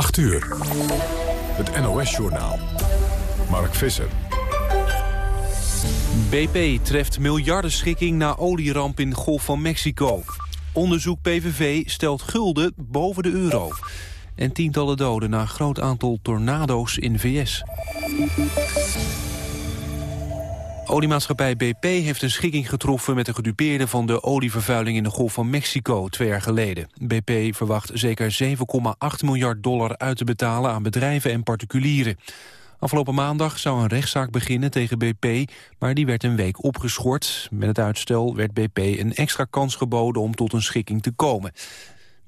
8 uur. Het NOS-journaal. Mark Visser. BP treft miljardenschikking na olieramp in Golf van Mexico. Onderzoek PVV stelt gulden boven de euro. En tientallen doden na groot aantal tornado's in VS. Oliemaatschappij BP heeft een schikking getroffen met de gedupeerden van de olievervuiling in de Golf van Mexico twee jaar geleden. BP verwacht zeker 7,8 miljard dollar uit te betalen aan bedrijven en particulieren. Afgelopen maandag zou een rechtszaak beginnen tegen BP, maar die werd een week opgeschort. Met het uitstel werd BP een extra kans geboden om tot een schikking te komen.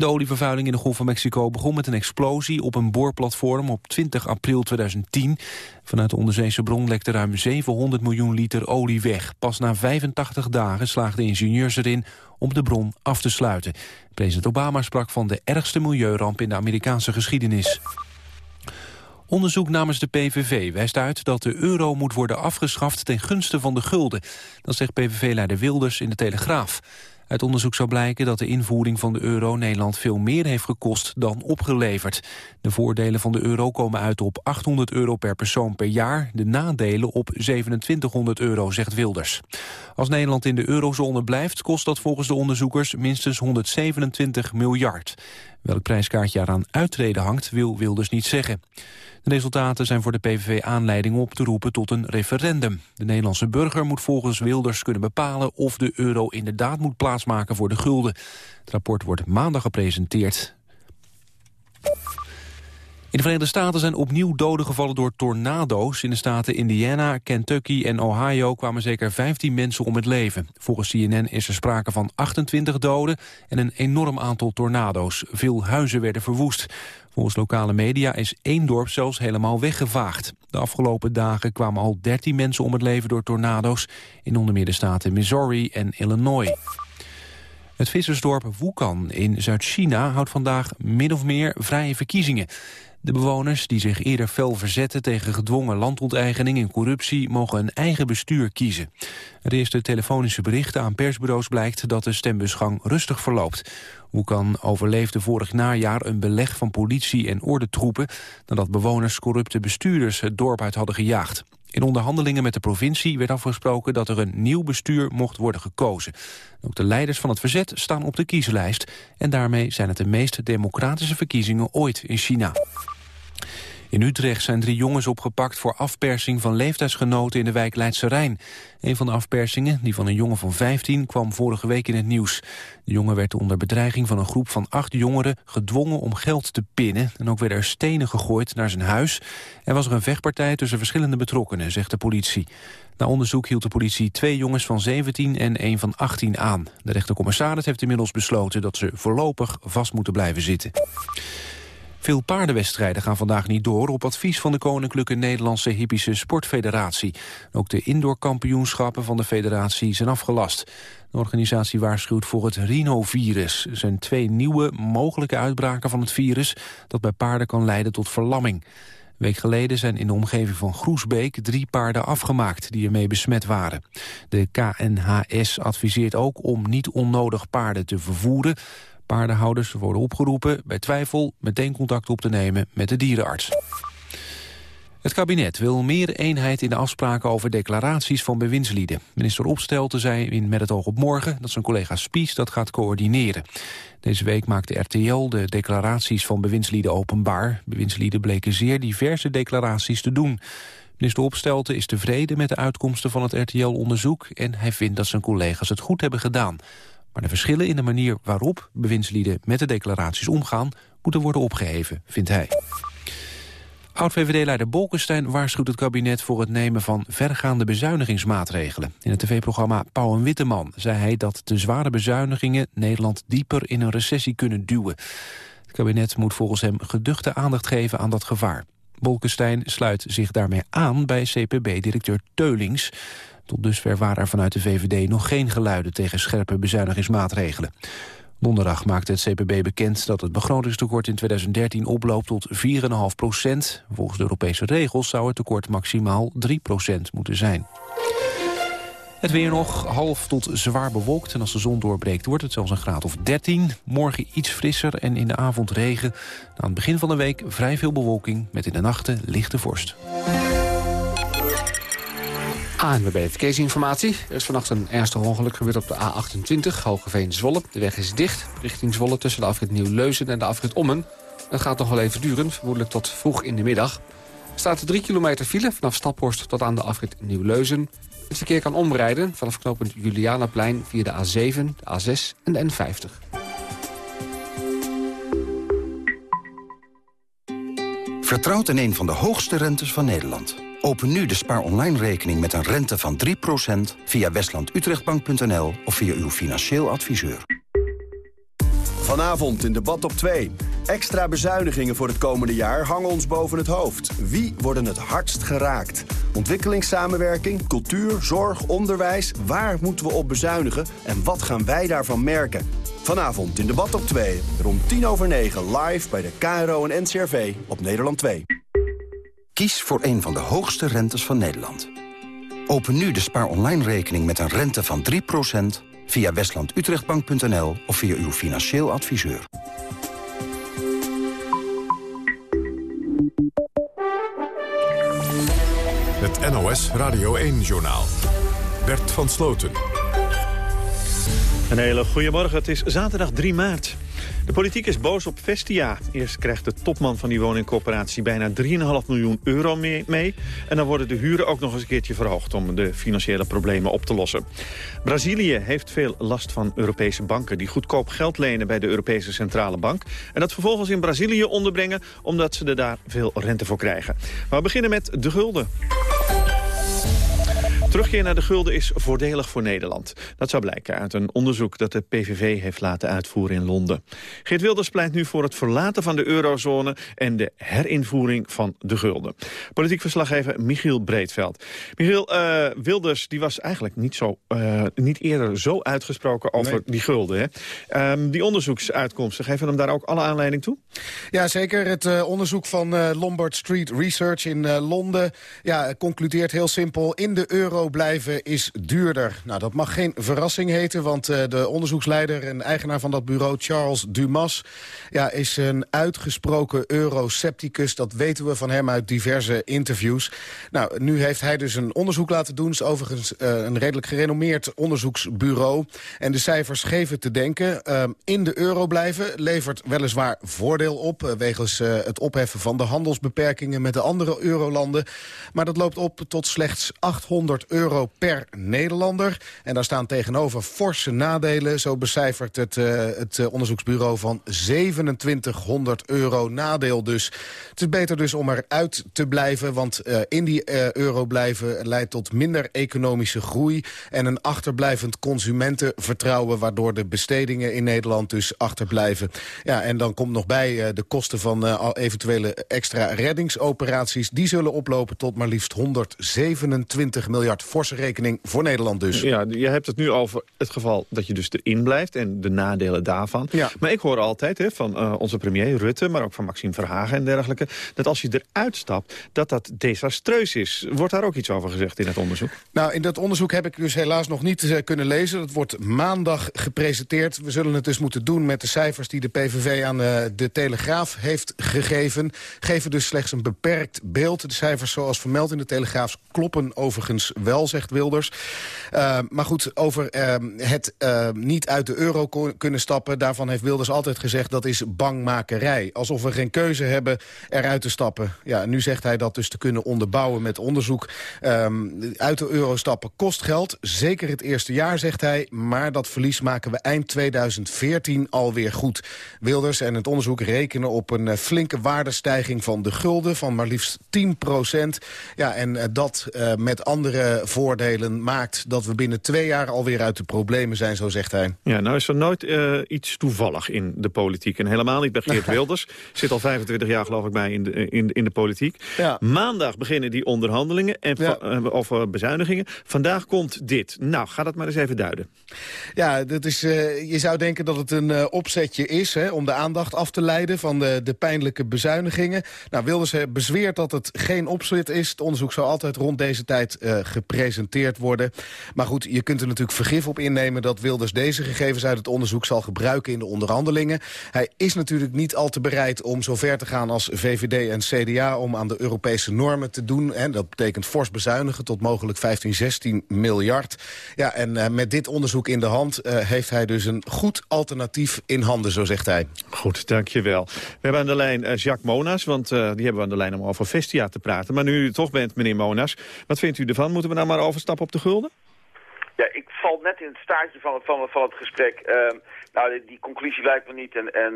De olievervuiling in de Golf van Mexico begon met een explosie op een boorplatform op 20 april 2010. Vanuit de onderzeese bron lekte ruim 700 miljoen liter olie weg. Pas na 85 dagen slaagden ingenieurs erin om de bron af te sluiten. President Obama sprak van de ergste milieuramp in de Amerikaanse geschiedenis. Onderzoek namens de PVV wijst uit dat de euro moet worden afgeschaft ten gunste van de gulden. Dat zegt PVV-leider Wilders in de Telegraaf. Uit onderzoek zou blijken dat de invoering van de euro Nederland veel meer heeft gekost dan opgeleverd. De voordelen van de euro komen uit op 800 euro per persoon per jaar, de nadelen op 2700 euro, zegt Wilders. Als Nederland in de eurozone blijft, kost dat volgens de onderzoekers minstens 127 miljard. Welk prijskaartje eraan uittreden hangt, wil Wilders niet zeggen. De resultaten zijn voor de PVV aanleiding op te roepen tot een referendum. De Nederlandse burger moet volgens Wilders kunnen bepalen of de euro inderdaad moet plaatsmaken voor de gulden. Het rapport wordt maandag gepresenteerd. In de Verenigde Staten zijn opnieuw doden gevallen door tornado's. In de staten Indiana, Kentucky en Ohio kwamen zeker 15 mensen om het leven. Volgens CNN is er sprake van 28 doden en een enorm aantal tornado's. Veel huizen werden verwoest. Volgens lokale media is één dorp zelfs helemaal weggevaagd. De afgelopen dagen kwamen al 13 mensen om het leven door tornado's... in onder meer de staten Missouri en Illinois. Het vissersdorp Wukan in Zuid-China houdt vandaag min of meer vrije verkiezingen. De bewoners die zich eerder fel verzetten tegen gedwongen landonteigening en corruptie mogen een eigen bestuur kiezen. Er eerste telefonische berichten aan persbureaus blijkt dat de stembusgang rustig verloopt. Wukan overleefde vorig najaar een beleg van politie en ordentroepen nadat bewoners corrupte bestuurders het dorp uit hadden gejaagd. In onderhandelingen met de provincie werd afgesproken dat er een nieuw bestuur mocht worden gekozen. Ook de leiders van het verzet staan op de kieslijst en daarmee zijn het de meest democratische verkiezingen ooit in China. In Utrecht zijn drie jongens opgepakt voor afpersing van leeftijdsgenoten in de wijk Leidse Rijn. Een van de afpersingen, die van een jongen van 15, kwam vorige week in het nieuws. De jongen werd onder bedreiging van een groep van acht jongeren gedwongen om geld te pinnen. En ook werden er stenen gegooid naar zijn huis. Er was er een vechtpartij tussen verschillende betrokkenen, zegt de politie. Na onderzoek hield de politie twee jongens van 17 en één van 18 aan. De rechtercommissaris heeft inmiddels besloten dat ze voorlopig vast moeten blijven zitten. Veel paardenwedstrijden gaan vandaag niet door... op advies van de Koninklijke Nederlandse Hippische Sportfederatie. Ook de indoorkampioenschappen van de federatie zijn afgelast. De organisatie waarschuwt voor het rhinovirus. Er zijn twee nieuwe mogelijke uitbraken van het virus... dat bij paarden kan leiden tot verlamming. Een week geleden zijn in de omgeving van Groesbeek drie paarden afgemaakt die ermee besmet waren. De KNHS adviseert ook om niet onnodig paarden te vervoeren. Paardenhouders worden opgeroepen bij twijfel meteen contact op te nemen met de dierenarts. Het kabinet wil meer eenheid in de afspraken over declaraties van bewindslieden. Minister Opstelten zei in Met het oog op morgen dat zijn collega Spies dat gaat coördineren. Deze week maakte RTL de declaraties van bewindslieden openbaar. Bewindslieden bleken zeer diverse declaraties te doen. Minister Opstelten is tevreden met de uitkomsten van het RTL-onderzoek... en hij vindt dat zijn collega's het goed hebben gedaan. Maar de verschillen in de manier waarop bewindslieden met de declaraties omgaan... moeten worden opgeheven, vindt hij. Oud-VVD-leider Bolkestein waarschuwt het kabinet voor het nemen van vergaande bezuinigingsmaatregelen. In het tv-programma Pauw en Witteman zei hij dat de zware bezuinigingen Nederland dieper in een recessie kunnen duwen. Het kabinet moet volgens hem geduchte aandacht geven aan dat gevaar. Bolkestein sluit zich daarmee aan bij CPB-directeur Teulings. Tot dusver waren er vanuit de VVD nog geen geluiden tegen scherpe bezuinigingsmaatregelen. Donderdag maakte het CPB bekend dat het begrotingstekort in 2013 oploopt tot 4,5 procent. Volgens de Europese regels zou het tekort maximaal 3 procent moeten zijn. Het weer nog half tot zwaar bewolkt. En als de zon doorbreekt wordt het zelfs een graad of 13. Morgen iets frisser en in de avond regen. aan het begin van de week vrij veel bewolking... met in de nachten lichte vorst. ANWB Verkeersinformatie. Er is vannacht een ernstig ongeluk gebeurd op de A28, Hogeveen-Zwolle. De weg is dicht, richting Zwolle tussen de afrit Nieuw-Leuzen en de afrit Ommen. Het gaat nog wel even duren, vermoedelijk tot vroeg in de middag. Er staat 3 kilometer file vanaf Staphorst tot aan de afrit Nieuw-Leuzen. Het verkeer kan omrijden vanaf knooppunt Julianaplein via de A7, de A6 en de N50. Vertrouwt in een van de hoogste rentes van Nederland. Open nu de Spaar Online rekening met een rente van 3% via westlandutrechtbank.nl of via uw financieel adviseur. Vanavond in debat op 2. Extra bezuinigingen voor het komende jaar hangen ons boven het hoofd. Wie worden het hardst geraakt? Ontwikkelingssamenwerking, cultuur, zorg, onderwijs. Waar moeten we op bezuinigen en wat gaan wij daarvan merken? Vanavond in debat op 2, rond 10 over 9 live bij de KRO en NCRV op Nederland 2. Kies voor een van de hoogste rentes van Nederland. Open nu de Spaar Online rekening met een rente van 3% via westlandutrechtbank.nl of via uw financieel adviseur. Het NOS Radio 1-journaal. Bert van Sloten. Een hele goede morgen. Het is zaterdag 3 maart. De politiek is boos op Vestia. Eerst krijgt de topman van die woningcorporatie bijna 3,5 miljoen euro mee. En dan worden de huren ook nog eens een keertje verhoogd... om de financiële problemen op te lossen. Brazilië heeft veel last van Europese banken... die goedkoop geld lenen bij de Europese Centrale Bank. En dat vervolgens in Brazilië onderbrengen... omdat ze er daar veel rente voor krijgen. Maar we beginnen met de gulden. Terugkeer naar de gulden is voordelig voor Nederland. Dat zou blijken uit een onderzoek dat de PVV heeft laten uitvoeren in Londen. Geert Wilders pleit nu voor het verlaten van de eurozone... en de herinvoering van de gulden. Politiek verslaggever Michiel Breedveld. Michiel, uh, Wilders die was eigenlijk niet, zo, uh, niet eerder zo uitgesproken over die gulden. Hè? Um, die onderzoeksuitkomsten, geven hem daar ook alle aanleiding toe? Ja, zeker. Het uh, onderzoek van Lombard Street Research in Londen... Ja, concludeert heel simpel, in de euro blijven is duurder. Nou, dat mag geen verrassing heten, want uh, de onderzoeksleider en eigenaar van dat bureau, Charles Dumas, ja, is een uitgesproken euroscepticus. Dat weten we van hem uit diverse interviews. Nou, nu heeft hij dus een onderzoek laten doen. is overigens uh, een redelijk gerenommeerd onderzoeksbureau. En de cijfers geven te denken. Uh, in de euro blijven levert weliswaar voordeel op... Wegens het opheffen van de handelsbeperkingen met de andere eurolanden. Maar dat loopt op tot slechts 800 euro per Nederlander. En daar staan tegenover forse nadelen. Zo becijfert het, uh, het uh, onderzoeksbureau van 2700 euro nadeel dus. Het is beter dus om eruit te blijven. Want uh, in die euro blijven leidt tot minder economische groei... en een achterblijvend consumentenvertrouwen... waardoor de bestedingen in Nederland dus achterblijven. Ja, en dan komt nog bij de kosten van eventuele extra reddingsoperaties. Die zullen oplopen tot maar liefst 127 miljard forse rekening voor Nederland dus. Ja, je hebt het nu over het geval dat je dus erin blijft... en de nadelen daarvan. Ja. Maar ik hoor altijd hè, van uh, onze premier Rutte... maar ook van Maxime Verhagen en dergelijke... dat als je eruit stapt, dat dat desastreus is. Wordt daar ook iets over gezegd in het onderzoek? Nou, in dat onderzoek heb ik dus helaas nog niet uh, kunnen lezen. Dat wordt maandag gepresenteerd. We zullen het dus moeten doen met de cijfers die de PVV aan uh, de Telegraaf heeft gegeven. Geven dus slechts een beperkt beeld. De cijfers zoals vermeld in de Telegraaf kloppen overigens wel zegt Wilders. Uh, maar goed, over uh, het uh, niet uit de euro kunnen stappen... daarvan heeft Wilders altijd gezegd dat is bangmakerij. Alsof we geen keuze hebben eruit te stappen. Ja, nu zegt hij dat dus te kunnen onderbouwen met onderzoek. Um, uit de euro stappen kost geld. Zeker het eerste jaar, zegt hij. Maar dat verlies maken we eind 2014 alweer goed. Wilders en het onderzoek rekenen op een flinke waardestijging van de gulden... van maar liefst 10 procent. Ja, en dat met andere voordelen maakt... dat we binnen twee jaar alweer uit de problemen zijn, zo zegt hij. Ja, nou is er nooit uh, iets toevallig in de politiek. En helemaal niet bij Geert Wilders. Zit al 25 jaar geloof ik bij in de, in, in de politiek. Ja. Maandag beginnen die onderhandelingen en ja. uh, over bezuinigingen. Vandaag komt dit. Nou, ga dat maar eens even duiden. Ja, dat is, je zou denken dat het een opzetje is... Hè, om de aandacht af te leiden van de, de pijnlijke bezuinigingen. Nou, Wilders bezweert dat het geen opzet is. Het onderzoek zou altijd rond deze tijd uh, gepresenteerd worden. Maar goed, je kunt er natuurlijk vergif op innemen... dat Wilders deze gegevens uit het onderzoek zal gebruiken in de onderhandelingen. Hij is natuurlijk niet al te bereid om zo ver te gaan als VVD en CDA... om aan de Europese normen te doen. En dat betekent fors bezuinigen tot mogelijk 15, 16 miljard. Ja, en uh, met dit onderzoek in de hand uh, heeft hij dus een goed alternatief in handen, zo zegt hij. Goed, dankjewel. We hebben aan de lijn uh, Jacques Monas, want die hebben we aan de lijn om over Vestia te praten. Maar nu u toch bent, meneer Monas, wat vindt u ervan? Moeten we nou maar overstappen op de gulden? Ja, ik val net in het staartje van, van, van het gesprek. Ehm, nou, die, die, conclusie lijkt me niet. En, en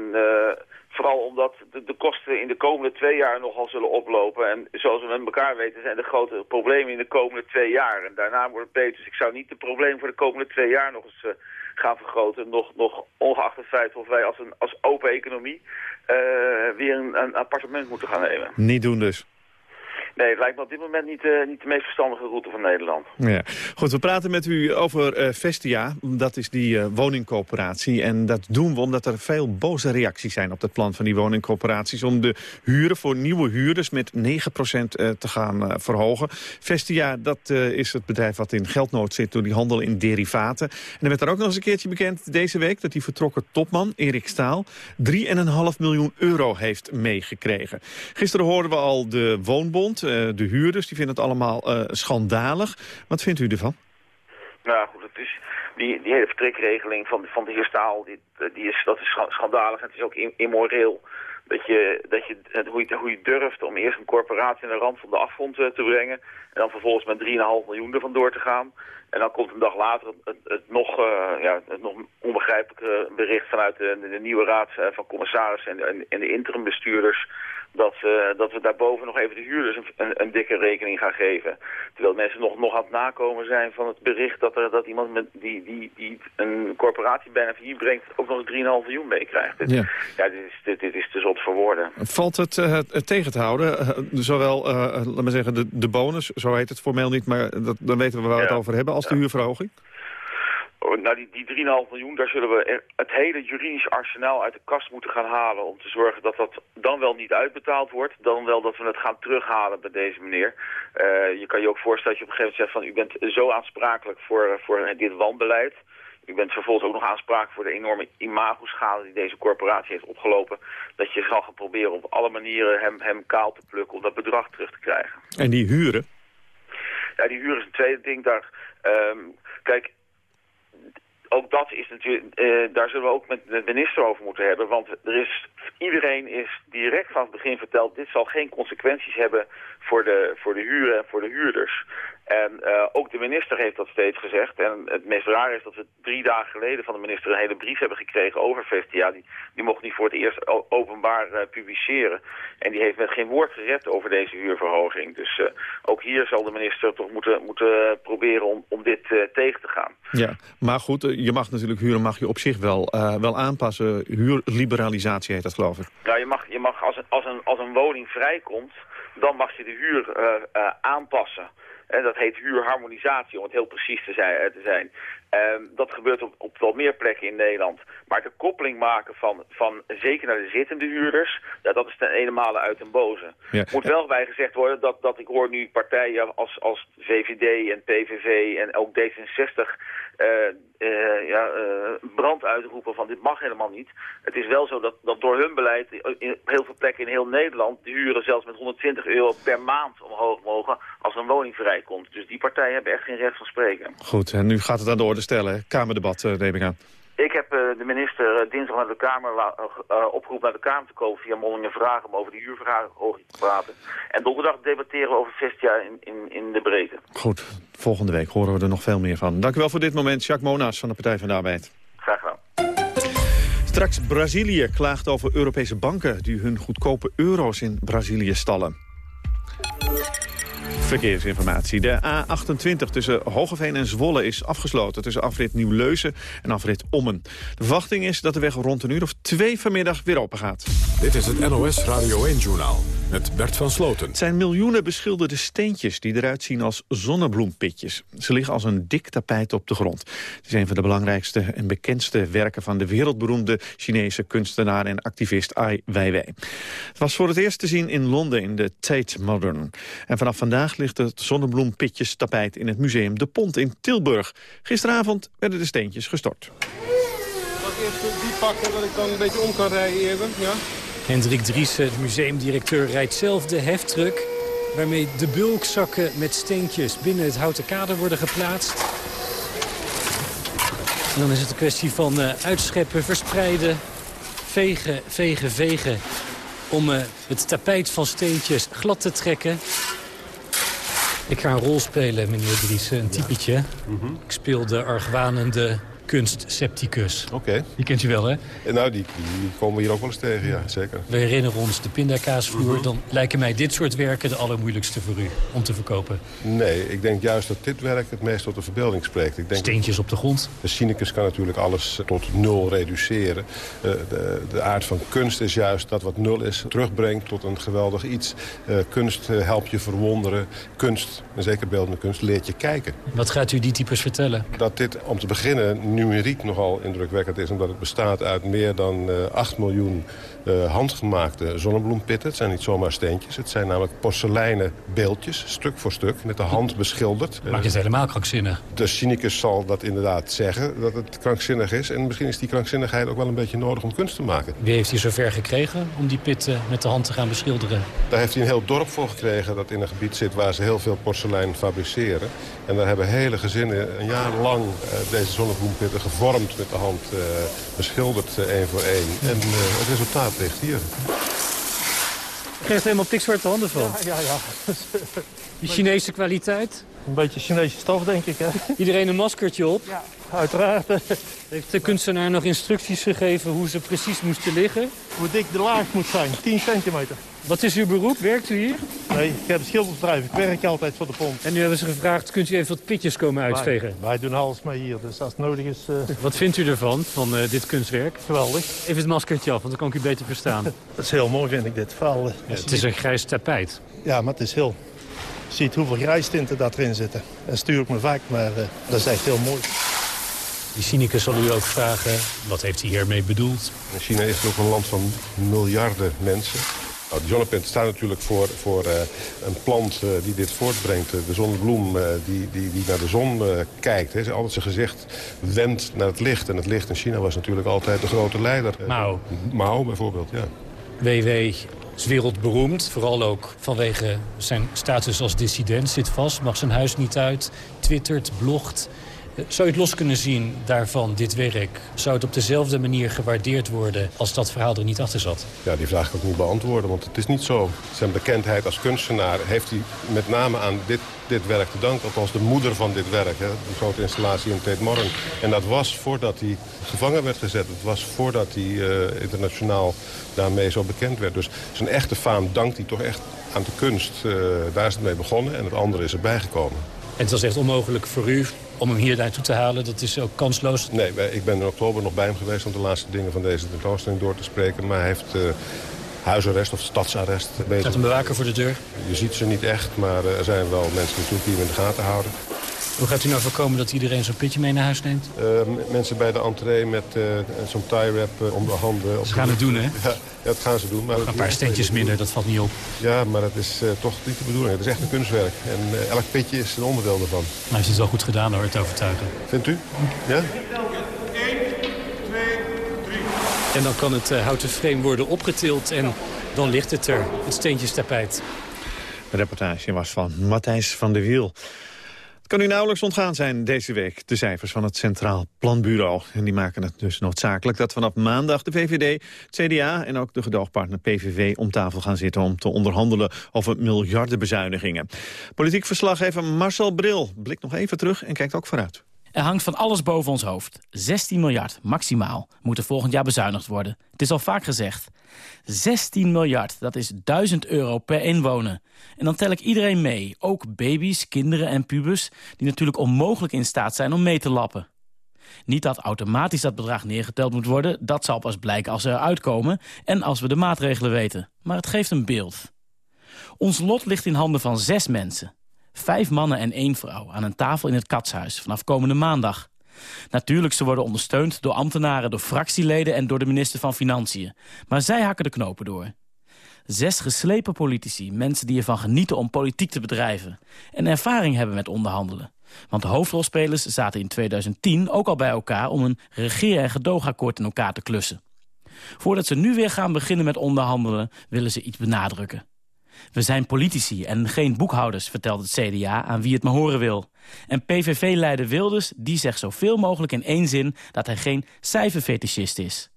Vooral omdat de, de, kosten in de komende twee jaar nogal zullen oplopen. En zoals we met elkaar weten zijn de grote problemen in de komende twee jaar. En daarna wordt het beter. Dus ik zou niet de problemen voor de komende twee jaar nog eens uh, gaan vergroten. Nog, nog ongeacht het feit of wij als, een, als open economie uh, weer een, een appartement moeten gaan nemen. Niet doen dus. Nee, lijkt me op dit moment niet, uh, niet de meest verstandige route van Nederland. Ja. Goed, we praten met u over uh, Vestia. Dat is die uh, woningcoöperatie. En dat doen we omdat er veel boze reacties zijn op het plan van die woningcoöperaties... om de huren voor nieuwe huurders met 9% te gaan verhogen. Vestia, dat is het bedrijf wat in geldnood zit door die handel in derivaten. En er werd er ook nog eens een keertje bekend deze week... dat die vertrokken topman, Erik Staal, 3,5 miljoen euro heeft meegekregen. Gisteren hoorden we al de Woonbond eh, de huurders die vinden het allemaal uh, schandalig. Wat vindt u ervan? Nou goed, het is, die, die hele vertrekregeling van, van de heer Staal, die, die is, dat is schandalig en het is ook immoreel. Dat je, dat je, hoe, je, hoe je durft om eerst een corporatie aan de rand van de afgrond eh, te brengen... en dan vervolgens met 3,5 miljoen ervan door te gaan. En dan komt een dag later het, nog, ja, het nog onbegrijpelijke bericht vanuit de, de nieuwe raad van commissarissen en, en, en de interimbestuurders dat, uh, dat we daarboven nog even de huurders een, een, dikke rekening gaan geven. Terwijl mensen nog, nog aan het nakomen zijn van het bericht dat, er, dat iemand met die, die, die een corporatie bijna hier brengt ook nog eens 3,5 miljoen meekrijgt. Ja. ja, dit, is, dit, dit is te zot voor woorden. Valt het, uh, het tegen te houden? Uh, zowel, laat maar zeggen, de, de bonus, zo heet het formeel niet, maar dat, dan weten we waar we het over hebben, als de huurverhoging? Oh, nou, die, die 3,5 miljoen, daar zullen we het hele juridisch arsenaal uit de kast moeten gaan halen... om te zorgen dat dat dan wel niet uitbetaald wordt... dan wel dat we het gaan terughalen bij deze meneer. Uh, je kan je ook voorstellen dat je op een gegeven moment zegt... van u bent zo aansprakelijk voor, voor dit wanbeleid... U bent vervolgens ook nog aansprakelijk voor de enorme imagoschade die deze corporatie heeft opgelopen. Dat je zal gaan proberen op alle manieren hem, hem kaal te plukken om dat bedrag terug te krijgen. En die huren? Ja, die huren is een tweede ding. Daar, um, kijk, ook dat is natuurlijk, uh, daar zullen we ook met de minister over moeten hebben. Want er is, iedereen is direct van het begin verteld, dit zal geen consequenties hebben voor de, voor de huren en voor de huurders. En uh, ook de minister heeft dat steeds gezegd. En het meest raar is dat we drie dagen geleden van de minister een hele brief hebben gekregen over Vestia. Die, die mocht niet voor het eerst openbaar uh, publiceren. En die heeft met geen woord gered over deze huurverhoging. Dus uh, ook hier zal de minister toch moeten, moeten proberen om, om dit tegen te gaan. Ja, maar goed, je mag natuurlijk huren mag je op zich wel, wel aanpassen. Huurliberalisatie heet dat geloof ik. Ja, je mag, je mag als, een, als, een, als een woning vrijkomt, dan mag je de huur aanpassen. Dat heet huurharmonisatie, om het heel precies te zijn. Eh. Um, dat gebeurt op, op wel meer plekken in Nederland. Maar de koppeling maken van, van zeker naar de zittende huurders... Ja, dat is ten ene uit een boze. Ja. Moet wel bij gezegd worden dat, dat ik hoor nu partijen als, als VVD en PVV en ook D66... Uh, uh, ja, uh, brand uitroepen van dit mag helemaal niet. Het is wel zo dat, dat door hun beleid in heel veel plekken in heel Nederland... de huren zelfs met 120 euro per maand omhoog mogen als een woning vrijkomt. Dus die partijen hebben echt geen recht van spreken. Goed, en nu gaat het aan de orde stellen. Kamerdebat, neem ik aan. Ik heb uh, de minister dinsdag naar de Kamer opgeroepen naar de Kamer te komen via mondelinge vragen om over die huurverhoging te praten. En donderdag debatteren we over Vestia in, in, in de breedte. Goed, volgende week horen we er nog veel meer van. Dank u wel voor dit moment, Jacques Monaas van de Partij van de Arbeid. Graag gedaan. Straks Brazilië klaagt over Europese banken die hun goedkope euro's in Brazilië stallen. Verkeersinformatie. De A28 tussen Hogeveen en Zwolle is afgesloten... tussen afrit Nieuw-Leuzen en afrit Ommen. De verwachting is dat de weg rond een uur of twee vanmiddag weer open gaat. Dit is het NOS Radio 1-journaal met Bert van Sloten. Het zijn miljoenen beschilderde steentjes die eruit zien als zonnebloempitjes. Ze liggen als een dik tapijt op de grond. Het is een van de belangrijkste en bekendste werken van de wereldberoemde Chinese kunstenaar en activist Ai Weiwei. Het was voor het eerst te zien in Londen in de Tate Modern. En vanaf vandaag ligt het zonnebloempitjes tapijt in het museum De Pont in Tilburg. Gisteravond werden de steentjes gestort. Zal ik eerst die pakken, dat ik dan een beetje om kan rijden even, ja? Hendrik Driessen, de museumdirecteur, rijdt zelf de heftruck... waarmee de bulkzakken met steentjes binnen het houten kader worden geplaatst. En dan is het een kwestie van uh, uitscheppen, verspreiden, vegen, vegen, vegen... om uh, het tapijt van steentjes glad te trekken. Ik ga een rol spelen, meneer Driessen, een typetje. Mm -hmm. Ik speel de argwanende kunstscepticus. Oké. Okay. Die kent u wel, hè? Nou, die, die, komen we hier ook wel eens tegen, ja, zeker. We herinneren ons de pindakaasvloer. -hmm. Dan lijken mij dit soort werken de allermoeilijkste voor u om te verkopen. Nee, ik denk juist dat dit werk het meest tot de verbeelding spreekt. Ik denk Steentjes op de grond. De cynicus kan natuurlijk alles tot nul reduceren. Uh, de, de, aard van kunst is juist dat wat nul is terugbrengt tot een geweldig iets. Uh, kunst helpt je verwonderen. Kunst, en zeker beeldende kunst, leert je kijken. Wat gaat u die types vertellen? Dat dit, om te beginnen numeriek nogal indrukwekkend is... omdat het bestaat uit meer dan uh, 8 miljoen uh, handgemaakte zonnebloempitten. Het zijn niet zomaar steentjes. Het zijn namelijk porseleinen beeldjes, stuk voor stuk, met de hand beschilderd. Maakt het helemaal krankzinnig? De cynicus zal dat inderdaad zeggen, dat het krankzinnig is. En misschien is die krankzinnigheid ook wel een beetje nodig om kunst te maken. Wie heeft hij zover gekregen om die pitten met de hand te gaan beschilderen? Daar heeft hij een heel dorp voor gekregen dat in een gebied zit... waar ze heel veel porselein fabriceren. En daar hebben hele gezinnen een jaar lang uh, deze zonnebloempitten gevormd met de hand uh, beschilderd één voor één. En het resultaat ligt hier. Je krijgt helemaal pikzwarte handen van. Ja, ja, ja. Die Chinese kwaliteit? Een beetje Chinese stof, denk ik. Hè? Iedereen een maskertje op? Ja, uiteraard. Heeft de kunstenaar nog instructies gegeven hoe ze precies moesten liggen? Hoe dik de laag moet zijn, 10 centimeter. Wat is uw beroep? Werkt u hier? Nee, ik heb een schildersbedrijf. Ik werk altijd voor de pont. En nu hebben ze gevraagd, kunt u even wat pitjes komen uitvegen? Wij, wij doen alles mee hier, dus als het nodig is... Uh... Wat vindt u ervan, van uh, dit kunstwerk? Geweldig. Even het maskertje af, want dan kan ik u beter verstaan. dat is heel mooi, vind ik, dit verhaal. Ja, het is een grijs tapijt. Ja, maar het is heel... Je ziet hoeveel grijstinten dat erin zitten. Dat stuur ik me vaak, maar uh, dat is echt heel mooi. Die cynicus zal u ook vragen, wat heeft hij hiermee bedoeld? China is ook een land van miljarden mensen. Nou, de staat natuurlijk voor, voor uh, een plant uh, die dit voortbrengt. de zonnebloem uh, die, die, die naar de zon kijkt. Hij altijd zijn gezicht wendt naar het licht. En het licht in China was natuurlijk altijd de grote leider. Mao. Mao bijvoorbeeld, ja. WW is wereldberoemd. Vooral ook vanwege zijn status als dissident. Zit vast, mag zijn huis niet uit. Twittert, blogt. Zou je het los kunnen zien daarvan, dit werk? Zou het op dezelfde manier gewaardeerd worden als dat verhaal er niet achter zat? Ja, die vraag kan ik niet beantwoorden, want het is niet zo. Zijn bekendheid als kunstenaar heeft hij met name aan dit, dit werk te danken. Althans de moeder van dit werk, hè, die grote installatie in Tate Modern. En dat was voordat hij gevangen werd gezet. Het was voordat hij uh, internationaal daarmee zo bekend werd. Dus zijn echte faam dankt hij toch echt aan de kunst. Uh, daar is het mee begonnen en het andere is erbij gekomen. En het was echt onmogelijk voor u om hem hier naartoe te halen? Dat is ook kansloos? Nee, ik ben in oktober nog bij hem geweest om de laatste dingen van deze tentoonstelling door te spreken. Maar hij heeft uh, huisarrest of stadsarrest. Staat een bewaker voor de deur? Je ziet ze niet echt, maar er zijn wel mensen natuurlijk die hem in de gaten houden. Hoe gaat u nou voorkomen dat iedereen zo'n pitje mee naar huis neemt? Uh, mensen bij de entree met uh, zo'n tie-wrap uh, om de handen. Ze gaan het doen, hè? Ja, ja, dat gaan ze doen. Maar een paar steentjes minder, dat valt niet op. Ja, maar dat is toch niet de bedoeling. Het is echt een kunstwerk. En elk pitje is een onderdeel ervan. Maar hij heeft het wel goed gedaan, hoor, het overtuigen. Vindt u? Ja? 1, 2, 3. En dan kan het houten frame worden opgetild en dan ligt het er, het steentjestapijt. De reportage was van Matthijs van der Wiel. Het kan u nauwelijks ontgaan zijn deze week, de cijfers van het Centraal Planbureau. En die maken het dus noodzakelijk dat vanaf maandag de VVD, CDA en ook de gedoogpartner PVV om tafel gaan zitten om te onderhandelen over miljardenbezuinigingen. Politiek verslaggever Marcel Bril blikt nog even terug en kijkt ook vooruit. Er hangt van alles boven ons hoofd. 16 miljard, maximaal, moet er volgend jaar bezuinigd worden. Het is al vaak gezegd. 16 miljard, dat is 1000 euro per inwoner. En dan tel ik iedereen mee, ook baby's, kinderen en pubers... die natuurlijk onmogelijk in staat zijn om mee te lappen. Niet dat automatisch dat bedrag neergeteld moet worden... dat zal pas blijken als ze eruit komen en als we de maatregelen weten. Maar het geeft een beeld. Ons lot ligt in handen van zes mensen. Vijf mannen en één vrouw aan een tafel in het katshuis vanaf komende maandag. Natuurlijk, ze worden ondersteund door ambtenaren, door fractieleden en door de minister van Financiën. Maar zij hakken de knopen door. Zes geslepen politici, mensen die ervan genieten om politiek te bedrijven... en ervaring hebben met onderhandelen. Want de hoofdrolspelers zaten in 2010 ook al bij elkaar... om een regeer- en gedoogakkoord in elkaar te klussen. Voordat ze nu weer gaan beginnen met onderhandelen... willen ze iets benadrukken. We zijn politici en geen boekhouders, vertelt het CDA aan wie het maar horen wil. En PVV-leider Wilders die zegt zoveel mogelijk in één zin... dat hij geen cijferfetischist is.